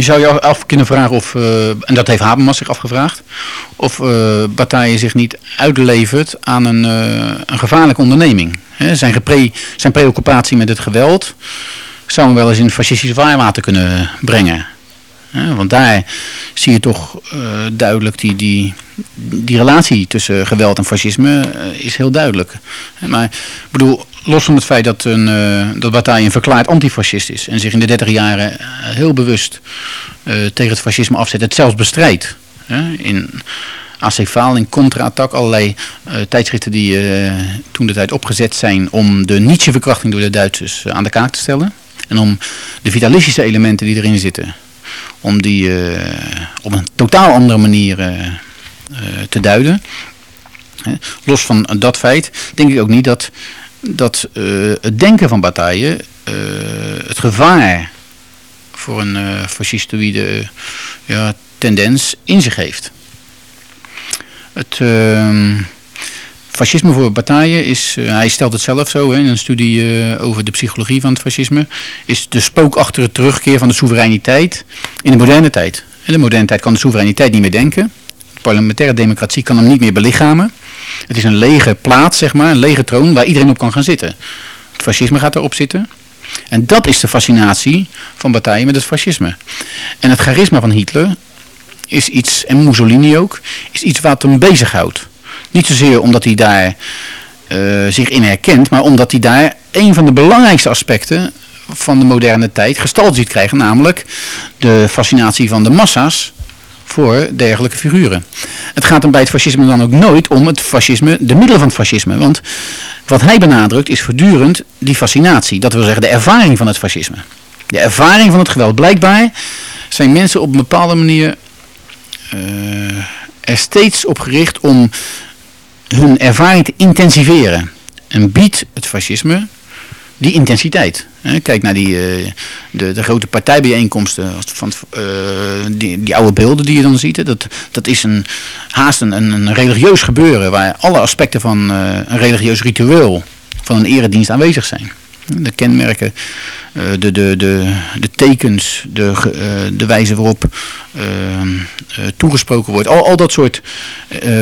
Je zou je af kunnen vragen of, uh, en dat heeft Habermas zich afgevraagd, of uh, Bataille zich niet uitlevert aan een, uh, een gevaarlijke onderneming. Zijn, gepre zijn preoccupatie met het geweld zou hem wel eens in fascistische vaarwater kunnen brengen. Want daar zie je toch duidelijk die, die, die relatie tussen geweld en fascisme is heel duidelijk. Maar ik bedoel, los van het feit dat, een, uh, dat Bataille een verklaard antifascist is en zich in de 30 jaren eh, heel bewust tegen het fascisme afzet, het zelfs bestrijdt. in Acefaal, in contra-attack, allerlei tijdschriften die toen de tijd opgezet zijn om de Nietzsche-verkrachting door de Duitsers aan de kaak te stellen. En om de vitalistische elementen die erin zitten, om die op een totaal andere manier te duiden. Los van dat feit denk ik ook niet dat dat het denken van Bataille het gevaar voor een fascistoïde ja, tendens in zich heeft. Het ehm, fascisme voor Bataille is, hij stelt het zelf zo hè, in een studie over de psychologie van het fascisme, is de spookachtige terugkeer van de soevereiniteit in de moderne tijd. In de moderne tijd kan de soevereiniteit niet meer denken. De parlementaire democratie kan hem niet meer belichamen. Het is een lege plaats, zeg maar, een lege troon waar iedereen op kan gaan zitten. Het fascisme gaat erop zitten. En dat is de fascinatie van Bataille met het fascisme. En het charisma van Hitler is iets, en Mussolini ook, is iets wat hem bezighoudt. Niet zozeer omdat hij daar uh, zich in herkent, maar omdat hij daar een van de belangrijkste aspecten van de moderne tijd gestalte ziet krijgen. Namelijk de fascinatie van de massa's voor dergelijke figuren. Het gaat hem bij het fascisme dan ook nooit om het fascisme, de middelen van het fascisme. Want wat hij benadrukt is voortdurend die fascinatie. Dat wil zeggen de ervaring van het fascisme. De ervaring van het geweld. Blijkbaar zijn mensen op een bepaalde manier uh, er steeds op gericht om hun ervaring te intensiveren. En biedt het fascisme die intensiteit. Kijk naar die, eh, de, de grote partijbijeenkomsten, van, uh, die, die oude beelden die je dan ziet. Dat, dat is een, haast een, een religieus gebeuren waar alle aspecten van uh, een religieus ritueel, van een eredienst aanwezig zijn. De kenmerken de, de, de, de tekens, de, de wijze waarop toegesproken wordt. Al, al dat soort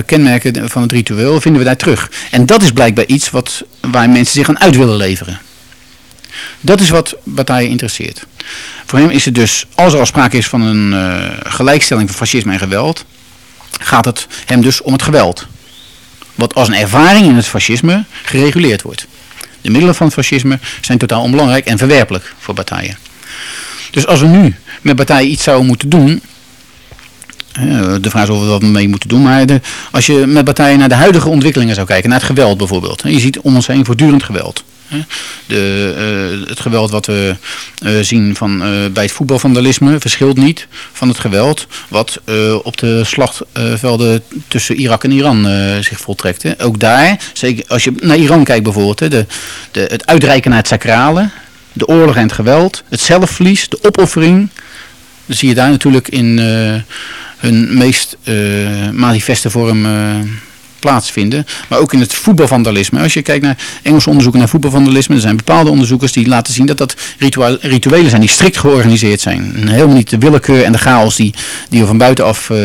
kenmerken van het ritueel vinden we daar terug. En dat is blijkbaar iets wat, waar mensen zich aan uit willen leveren. Dat is wat Bataille interesseert. Voor hem is het dus, als er al sprake is van een gelijkstelling van fascisme en geweld, gaat het hem dus om het geweld. Wat als een ervaring in het fascisme gereguleerd wordt. De middelen van het fascisme zijn totaal onbelangrijk en verwerpelijk voor Bataille. Dus als we nu met Bataille iets zouden moeten doen, de vraag is of we mee moeten doen. Maar als je met Bataille naar de huidige ontwikkelingen zou kijken, naar het geweld bijvoorbeeld. Je ziet om ons heen voortdurend geweld. De, uh, het geweld wat we uh, zien van, uh, bij het voetbalvandalisme verschilt niet van het geweld wat op de slagvelden tussen Irak en Iran zich voltrekt. Hè. Ook daar, zeker als je naar Iran kijkt bijvoorbeeld, hè, de, de, het uitreiken naar het sacrale, de oorlog en het geweld, het zelfverlies, de opoffering. Zie je daar natuurlijk in hun meest manifeste vorm plaatsvinden. Maar ook in het voetbalvandalisme. Als je kijkt naar Engelse onderzoeken naar voetbalvandalisme, er zijn bepaalde onderzoekers die laten zien dat dat rituelen zijn die strikt georganiseerd zijn. Helemaal niet de willekeur en de chaos die, die we van buitenaf uh,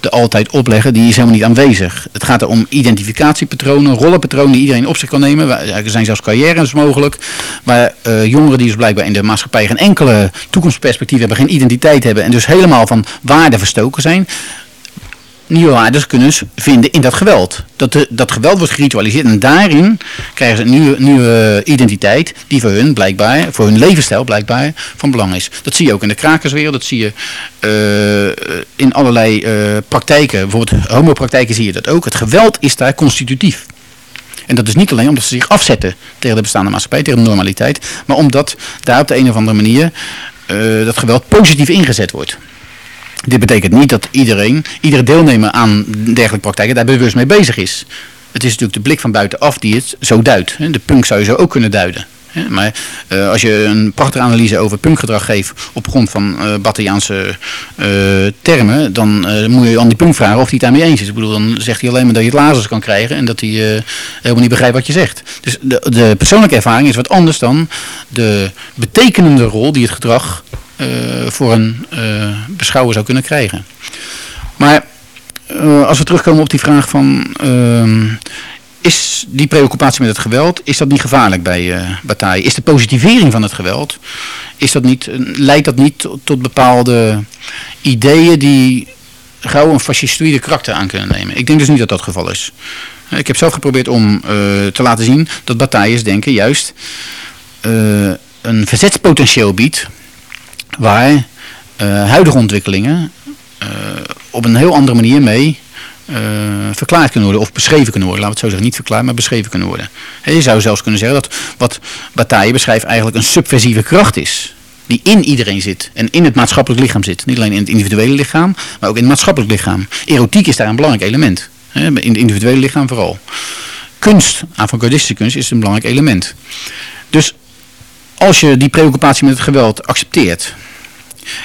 de altijd opleggen, die is helemaal niet aanwezig. Het gaat er om identificatiepatronen, rollenpatronen die iedereen op zich kan nemen. Er zijn zelfs carrières mogelijk, waar uh, jongeren die dus blijkbaar in de maatschappij geen enkele toekomstperspectief hebben, geen identiteit hebben en dus helemaal van waarde verstoken zijn nieuwe waarden kunnen vinden in dat geweld. Dat, dat geweld wordt geritualiseerd en daarin krijgen ze een nieuwe, nieuwe identiteit die voor hun blijkbaar, voor hun levensstijl blijkbaar van belang is. Dat zie je ook in de krakerswereld, dat zie je uh, in allerlei uh, praktijken, bijvoorbeeld homopraktijken zie je dat ook. Het geweld is daar constitutief. En dat is niet alleen omdat ze zich afzetten tegen de bestaande maatschappij, tegen de normaliteit, maar omdat daar op de een of andere manier uh, dat geweld positief ingezet wordt. Dit betekent niet dat iedereen, iedere deelnemer aan dergelijke praktijken daar bewust mee bezig is. Het is natuurlijk de blik van buitenaf die het zo duidt. De punk zou je zo ook kunnen duiden. Maar uh, als je een prachtige analyse over punkgedrag geeft op grond van uh, termen, dan moet je aan die punk vragen of hij het daarmee eens is. Ik bedoel, dan zegt hij alleen maar dat je het lazers kan krijgen en dat hij helemaal niet begrijpt wat je zegt. Dus de, de persoonlijke ervaring is wat anders dan de betekenende rol die het gedrag voor een uh, beschouwer zou kunnen krijgen. Maar uh, als we terugkomen op die vraag van... Ehm, is die preoccupatie met het geweld, is dat niet gevaarlijk bij uh, Bataille? Is de positivering van het geweld, is dat niet, leidt dat niet tot, bepaalde ideeën die gauw een fascistoïde karakter aan kunnen nemen? Ik denk dus niet dat dat het geval is. Ik heb zelf geprobeerd om te laten zien dat Bataille's denken juist een verzetspotentieel biedt waar uh, huidige ontwikkelingen uh, op een heel andere manier mee uh, verklaard kunnen worden of beschreven kunnen worden. Laten we het zo zeggen, niet verklaard, maar beschreven kunnen worden. Je zou zelfs kunnen zeggen dat wat Bataille beschrijft eigenlijk een subversieve kracht is. Die in iedereen zit en in het maatschappelijk lichaam zit. Niet alleen in het individuele lichaam, maar ook in het maatschappelijk lichaam. Erotiek is daar een belangrijk element. In het individuele lichaam vooral. Kunst, avant-gardistische kunst, is een belangrijk element. Dus als je die preoccupatie met het geweld accepteert,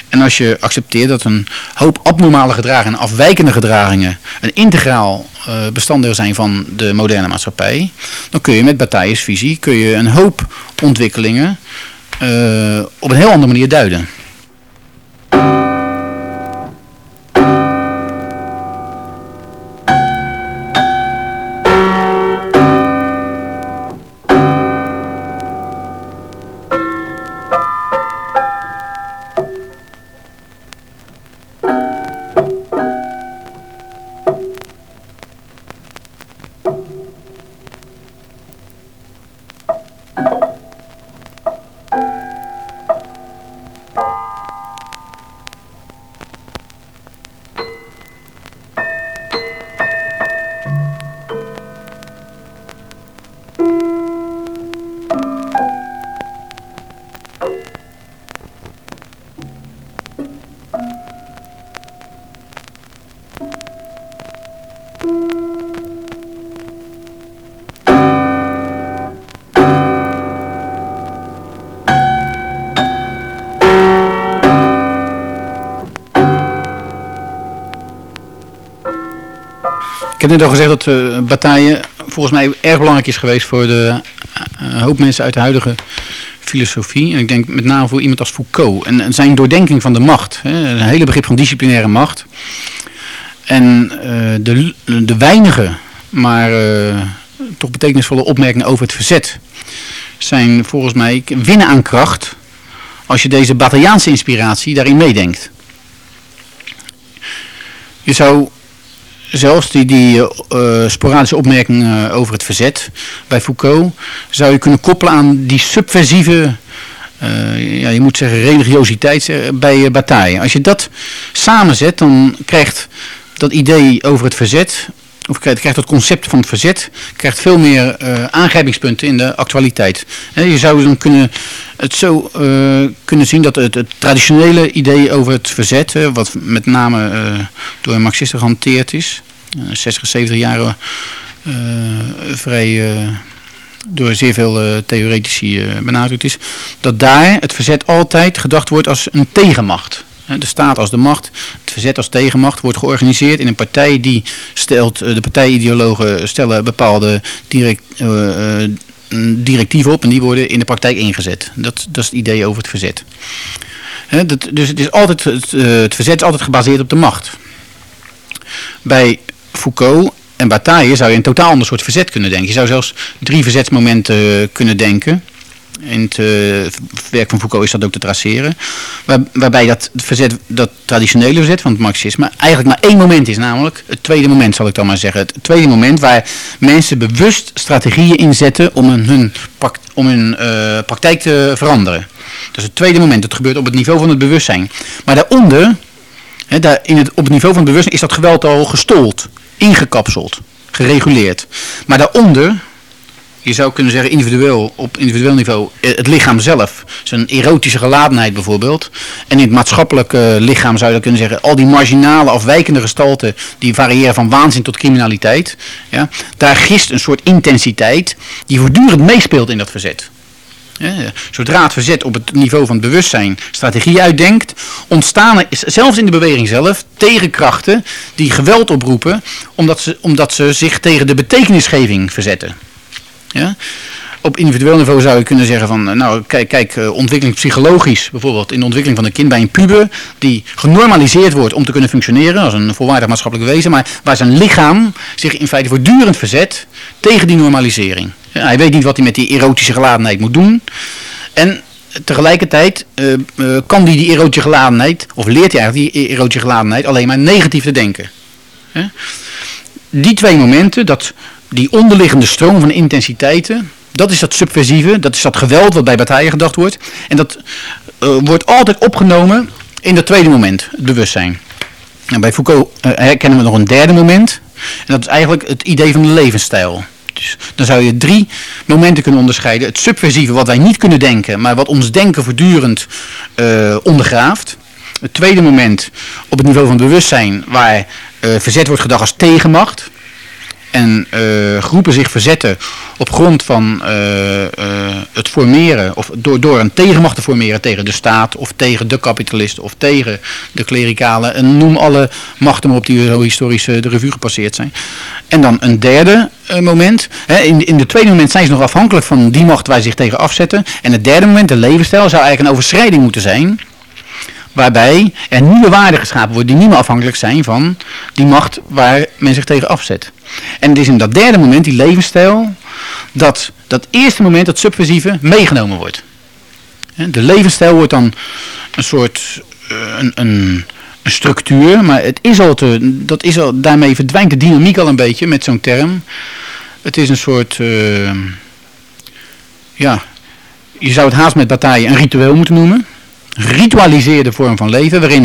en als je accepteert dat een hoop abnormale gedragingen en afwijkende gedragingen een integraal uh, bestanddeel zijn van de moderne maatschappij, dan kun je met Bataille's visie kun je een hoop ontwikkelingen uh, op een heel andere manier duiden. Heb net al gezegd dat uh, Bataille volgens mij erg belangrijk is geweest voor de uh, hoop mensen uit de huidige filosofie. En ik denk met name voor iemand als Foucault. En, zijn doordenking van de macht. Hè, een hele begrip van disciplinaire macht. En de, de weinige, maar toch betekenisvolle opmerkingen over het verzet zijn volgens mij winnen aan kracht als je deze Battagliaanse inspiratie daarin meedenkt. Je zou zelfs die, uh, sporadische opmerkingen over het verzet bij Foucault, zou je kunnen koppelen aan die subversieve, uh, ja, je moet zeggen religiositeit bij Bataille. Als je dat samenzet, dan krijgt dat idee over het verzet of krijgt, krijgt het concept van het verzet krijgt veel meer uh, aangrijpingspunten in de actualiteit. je zou dan kunnen, het zo uh, kunnen zien dat het, het, traditionele idee over het verzet, uh, wat met name door Marxisten gehanteerd is, 60, 70 jaar vrij door zeer veel theoretici benadrukt is, dat daar het verzet altijd gedacht wordt als een tegenmacht. De staat als de macht, het verzet als tegenmacht wordt georganiseerd in een partij die stelt, eh, de partijideologen stellen bepaalde direct, uh, directieven op en die worden in de praktijk ingezet. Dat, dat is het idee over het verzet. dat, dus het, is altijd, het, het verzet is altijd gebaseerd op de macht. Bij Foucault en Bataille zou je een totaal ander soort verzet kunnen denken. Je zou zelfs drie verzetsmomenten kunnen denken. In het uh, werk van Foucault is dat ook te traceren. Waar, waarbij dat verzet, dat traditionele verzet van het marxisme eigenlijk maar één moment is. Namelijk het tweede moment zal ik dan maar zeggen. Het tweede moment waar mensen bewust strategieën inzetten om hun, om hun uh, praktijk te veranderen. Dat is het tweede moment. Dat gebeurt op het niveau van het bewustzijn. Maar daaronder, daar in het, op het niveau van het bewustzijn is dat geweld al gestold, ingekapseld, gereguleerd. Maar daaronder je zou kunnen zeggen individueel, op individueel niveau, eh, het lichaam zelf. Zijn erotische geladenheid bijvoorbeeld. En in het maatschappelijke lichaam zou je kunnen zeggen, al die marginale afwijkende gestalten, die variëren van waanzin tot criminaliteit. Ja, daar gist een soort intensiteit die voortdurend meespeelt in dat verzet. Ja, zodra het verzet op het niveau van het bewustzijn strategie uitdenkt, ontstaan er zelfs in de beweging zelf tegenkrachten die geweld oproepen, omdat ze, omdat ze zich tegen de betekenisgeving verzetten. Ja? Op individueel niveau zou je kunnen zeggen van, eh, nou kijk, kijk uh, ontwikkeling psychologisch bijvoorbeeld in de ontwikkeling van een kind bij een puber die genormaliseerd wordt om te kunnen functioneren als een volwaardig maatschappelijk wezen, maar waar zijn lichaam zich in feite voortdurend verzet tegen die normalisering. Hij weet niet wat hij met die erotische geladenheid moet doen en tegelijkertijd uh, kan hij die erotische geladenheid, of leert hij eigenlijk die erotische geladenheid alleen maar negatief te denken. Die twee momenten, dat die onderliggende stroom van intensiteiten, dat is dat subversieve, dat is dat geweld wat bij partijen gedacht wordt. En dat uh, wordt altijd opgenomen in dat tweede moment, het bewustzijn. En bij Foucault uh, herkennen we nog een derde moment. En dat is eigenlijk het idee van de levensstijl. Dus dan zou je drie momenten kunnen onderscheiden. Het subversieve, wat wij niet kunnen denken, maar wat ons denken voortdurend uh, ondergraaft. Het tweede moment op het niveau van bewustzijn, waar verzet wordt gedacht als tegenmacht en uh, groepen zich verzetten op grond van uh, uh, het formeren, of door, door een tegenmacht te formeren tegen de staat, of tegen de kapitalisten, of tegen de klerikalen. En noem alle machten maar op die zo historisch de revue gepasseerd zijn. En dan een derde moment. Hè, in, in de tweede moment zijn ze nog afhankelijk van die macht waar ze zich tegen afzetten. En het derde moment, de levensstijl, zou eigenlijk een overschrijding moeten zijn waarbij er nieuwe waarden geschapen worden die niet meer afhankelijk zijn van die macht waar men zich tegen afzet. En het is in dat derde moment, die levensstijl, dat dat eerste moment, dat subversieve, meegenomen wordt. De levensstijl wordt dan een soort eh, een, een, een structuur, maar het is al te, dat is al, daarmee verdwijnt de dynamiek al een beetje met zo'n term. Het is een soort, uh, ja, je zou het haast met bataille een ritueel moeten noemen. Ritualiseerde vorm van leven, waarin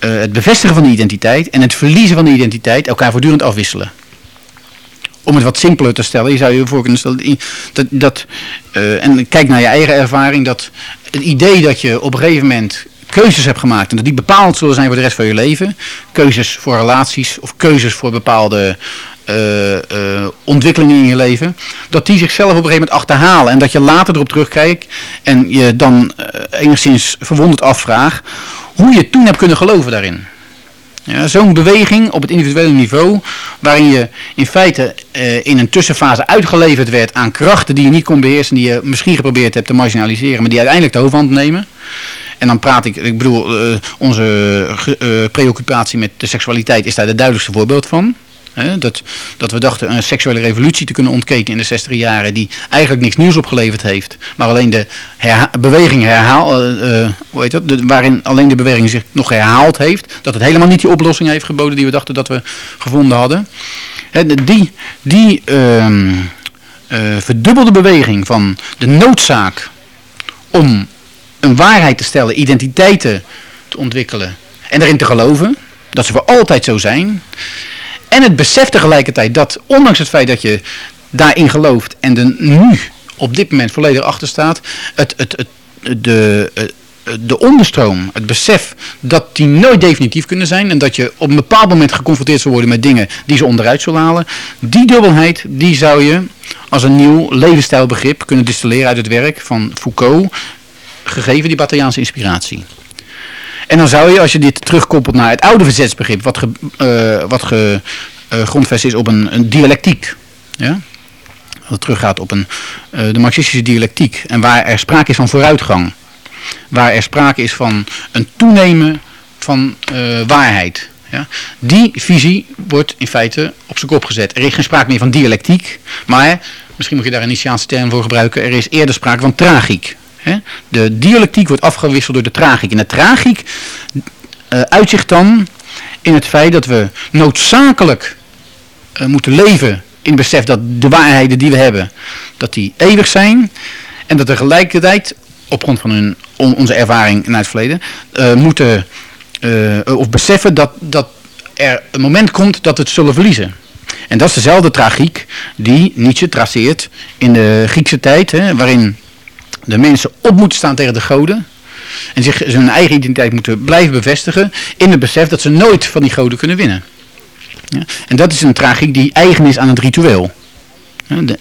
uh, het bevestigen van de identiteit en het verliezen van de identiteit elkaar voortdurend afwisselen om het wat simpeler te stellen, je zou je voor kunnen stellen, dat, dat uh, en kijk naar je eigen ervaring, dat het idee dat je op een gegeven moment keuzes hebt gemaakt en dat die bepaald zullen zijn voor de rest van je leven, keuzes voor relaties of keuzes voor bepaalde uh, uh, ontwikkelingen in je leven, dat die zichzelf op een gegeven moment achterhalen en dat je later erop terugkijkt en je dan enigszins verwonderd afvraagt hoe je toen hebt kunnen geloven daarin. Ja, Zo'n beweging op het individuele niveau, waarin je in feite uh, in een tussenfase uitgeleverd werd aan krachten die je niet kon beheersen, die je misschien geprobeerd hebt te marginaliseren, maar die uiteindelijk de hoofdhand nemen. En dan praat ik, ik bedoel, uh, onze uh, preoccupatie met de seksualiteit is daar het duidelijkste voorbeeld van dat, dat we dachten een seksuele revolutie te kunnen ontketen in de 60 jaren die eigenlijk niks nieuws opgeleverd heeft. Maar alleen de beweging herhaal, heet dat? waarin alleen de beweging zich nog herhaald heeft. Dat het helemaal niet die oplossing heeft geboden die we dachten dat we gevonden hadden. die die uh, verdubbelde beweging van de noodzaak om een waarheid te stellen, identiteiten te ontwikkelen en erin te geloven. Dat ze voor altijd zo zijn. En het besef tegelijkertijd dat, ondanks het feit dat je daarin gelooft en er nu op dit moment volledig achter staat, het, het, het, de, de onderstroom, het besef dat die nooit definitief kunnen zijn en dat je op een bepaald moment geconfronteerd zal worden met dingen die ze onderuit zullen halen, die dubbelheid, die zou je als een nieuw levensstijlbegrip kunnen distilleren uit het werk van Foucault, gegeven die Bataviaanse inspiratie. En dan zou je, als je dit terugkoppelt naar het oude verzetsbegrip, wat, ge, uh, wat ge, uh, grondvest is op een, een dialectiek. Ja? Wat teruggaat op een, uh, de marxistische dialectiek. En waar er sprake is van vooruitgang. Waar er sprake is van een toenemen van waarheid. Ja? Die visie wordt in feite op zijn kop gezet. Er is geen sprake meer van dialectiek, maar misschien moet je daar een Nietzscheaanse term voor gebruiken. Er is eerder sprake van tragiek. De dialectiek wordt afgewisseld door de tragiek. En de tragiek uh, uitzicht dan in het feit dat we noodzakelijk uh, moeten leven in het besef dat de waarheden die we hebben, dat die eeuwig zijn. En dat tegelijkertijd, op grond van onze ervaring in het verleden, uh, moeten of beseffen dat, dat er een moment komt dat we het zullen verliezen. En dat is dezelfde tragiek die Nietzsche traceert in de Griekse tijd, hè, waarin de mensen op moeten staan tegen de goden. En zich hun eigen identiteit moeten blijven bevestigen. In het besef dat ze nooit van die goden kunnen winnen. Ja? En dat is een tragiek die eigen is aan het ritueel.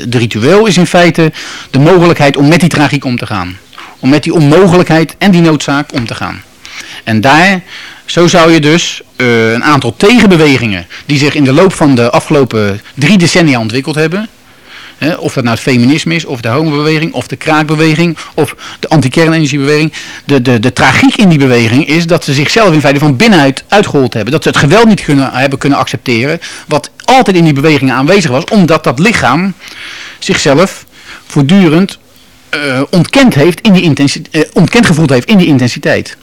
De ritueel is in feite de mogelijkheid om met die tragiek om te gaan. Om met die onmogelijkheid en die noodzaak om te gaan. En daar, zo zou je dus uh, een aantal tegenbewegingen die zich in de loop van de afgelopen drie decennia ontwikkeld hebben, of dat nou het feminisme is, of de homobeweging, of de kraakbeweging, of de anti-kernenergiebeweging. De, de, de tragiek in die beweging is dat ze zichzelf in feite van binnenuit uitgehold hebben. Dat ze het geweld niet kunnen, hebben kunnen accepteren, wat altijd in die bewegingen aanwezig was, omdat dat lichaam zichzelf voortdurend uh, heeft in die intensiteit, uh, ontkend gevoeld heeft in die intensiteit.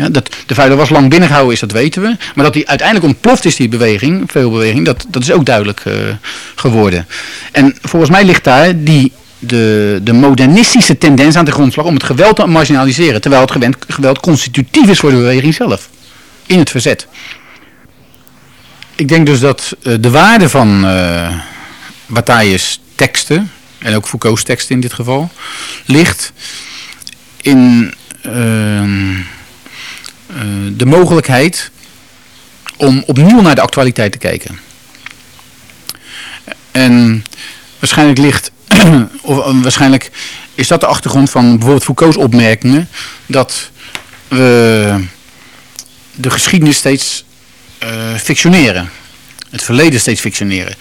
Ja, dat de vuile was lang binnengehouden is, dat weten we. Maar dat die uiteindelijk ontploft is, die beweging, veel beweging, dat, dat is ook duidelijk uh, geworden. En volgens mij ligt daar die, de, de modernistische tendens aan de grondslag om het geweld te marginaliseren. Terwijl het geweld, geweld constitutief is voor de beweging zelf. In het verzet. Ik denk dus dat uh, de waarde van uh, Bataille's teksten, en ook Foucault's teksten in dit geval, ligt in... Uh, de mogelijkheid om opnieuw naar de actualiteit te kijken. En waarschijnlijk ligt, of uh, waarschijnlijk is dat de achtergrond van bijvoorbeeld Foucault's opmerkingen, dat we de geschiedenis steeds uh, fictioneren. Het verleden steeds fictioneren.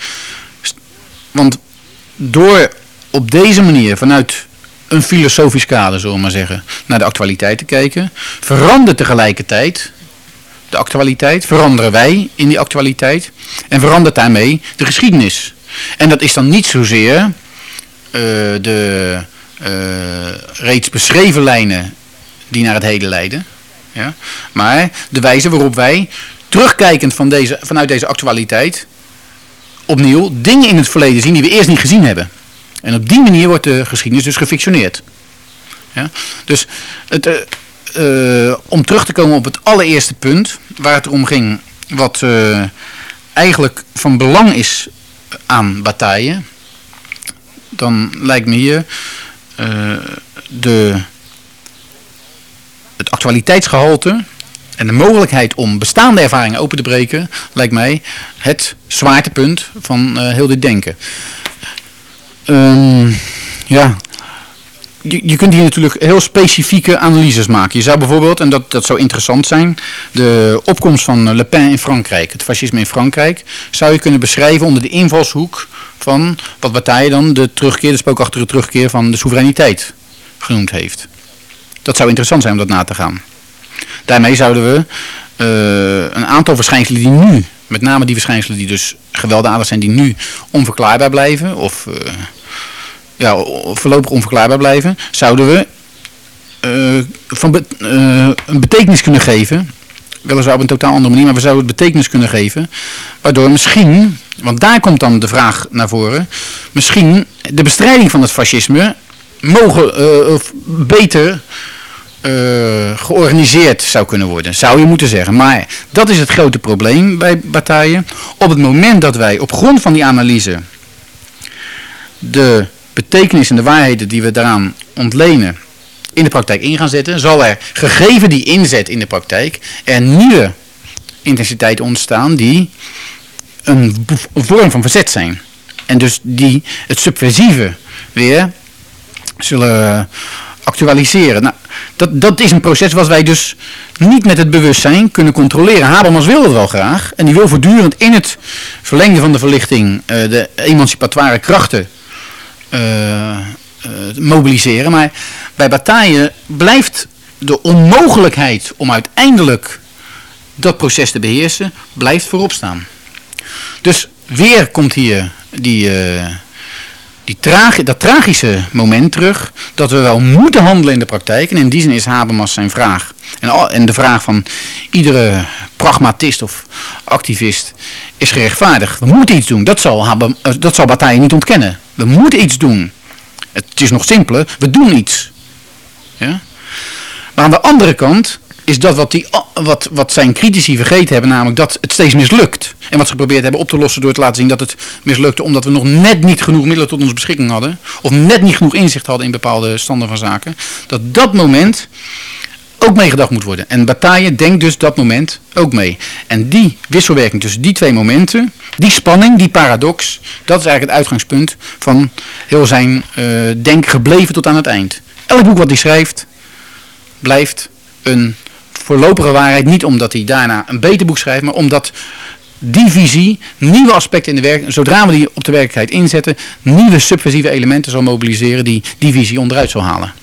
Want door op deze manier vanuit een filosofisch kader, zullen we maar zeggen, naar de actualiteit te kijken. Verandert tegelijkertijd de actualiteit, veranderen wij in die actualiteit en verandert daarmee de geschiedenis. En dat is dan niet zozeer uh, de uh, reeds beschreven lijnen die naar het heden leiden, ja, maar de wijze waarop wij terugkijkend van deze, vanuit deze actualiteit opnieuw dingen in het verleden zien die we eerst niet gezien hebben. En op die manier wordt de geschiedenis dus gefictioneerd. Ja? Dus het, uh, uh, om terug te komen op het allereerste punt, waar het om ging, wat uh, eigenlijk van belang is aan bataille, dan lijkt me hier de, het actualiteitsgehalte en de mogelijkheid om bestaande ervaringen open te breken, lijkt mij het zwaartepunt van heel dit denken. Um, ja, je, kunt hier natuurlijk heel specifieke analyses maken. Je zou bijvoorbeeld, en dat, dat zou interessant zijn, de opkomst van Le Pen in Frankrijk, het fascisme in Frankrijk, zou je kunnen beschrijven onder de invalshoek van wat Bataille dan de terugkeer, de spookachtige terugkeer van de soevereiniteit genoemd heeft. Dat zou interessant zijn om dat na te gaan. Daarmee zouden we uh, een aantal verschijnselen die nu, met name die verschijnselen die dus gewelddadig zijn, die nu onverklaarbaar blijven, of uh, ja, voorlopig onverklaarbaar blijven, zouden we uh, van be een betekenis kunnen geven. Weliswaar op een totaal andere manier, maar we zouden het betekenis kunnen geven. Waardoor misschien, want daar komt dan de vraag naar voren, misschien de bestrijding van het fascisme mogen, of beter georganiseerd zou kunnen worden, zou je moeten zeggen. Maar dat is het grote probleem bij Bataille. Op het moment dat wij op grond van die analyse de betekenis en de waarheden die we daaraan ontlenen in de praktijk in gaan zetten, zal er gegeven die inzet in de praktijk er nieuwe intensiteiten ontstaan die een vorm van verzet zijn. En dus die het subversieve weer zullen actualiseren. Nou, dat, dat is een proces wat wij dus niet met het bewustzijn kunnen controleren. Habermas wil dat wel graag. En die wil voortdurend in het verlengde van de verlichting uh, de emancipatoire krachten mobiliseren. Maar bij Bataille blijft de onmogelijkheid om uiteindelijk dat proces te beheersen, blijft voorop staan. Dus weer komt hier die die dat tragische moment terug dat we wel moeten handelen in de praktijk. En in die zin is Habermas zijn vraag. En, en de vraag van iedere pragmatist of activist is gerechtvaardigd. We moeten iets doen. Dat zal, Haber, eh, dat zal Bataille niet ontkennen. We moeten iets doen. Het is nog simpeler. We doen iets. Ja? Maar aan de andere kant is dat wat, die, wat, wat zijn critici vergeten hebben, namelijk dat het steeds mislukt. En wat ze geprobeerd hebben op te lossen door te laten zien dat het mislukte omdat we nog net niet genoeg middelen tot onze beschikking hadden. Of net niet genoeg inzicht hadden in bepaalde standen van zaken. Dat dat moment ook meegedacht moet worden. En Bataille denkt dus dat moment ook mee. En die wisselwerking tussen die twee momenten, die spanning, die paradox, dat is eigenlijk het uitgangspunt van heel zijn uh, denk gebleven tot aan het eind. Elk boek wat hij schrijft, blijft een voorlopige waarheid. Niet omdat hij daarna een beter boek schrijft, maar omdat die visie, nieuwe aspecten in de werk, zodra we die op de werkelijkheid inzetten, nieuwe subversieve elementen zal mobiliseren die die visie onderuit zal halen.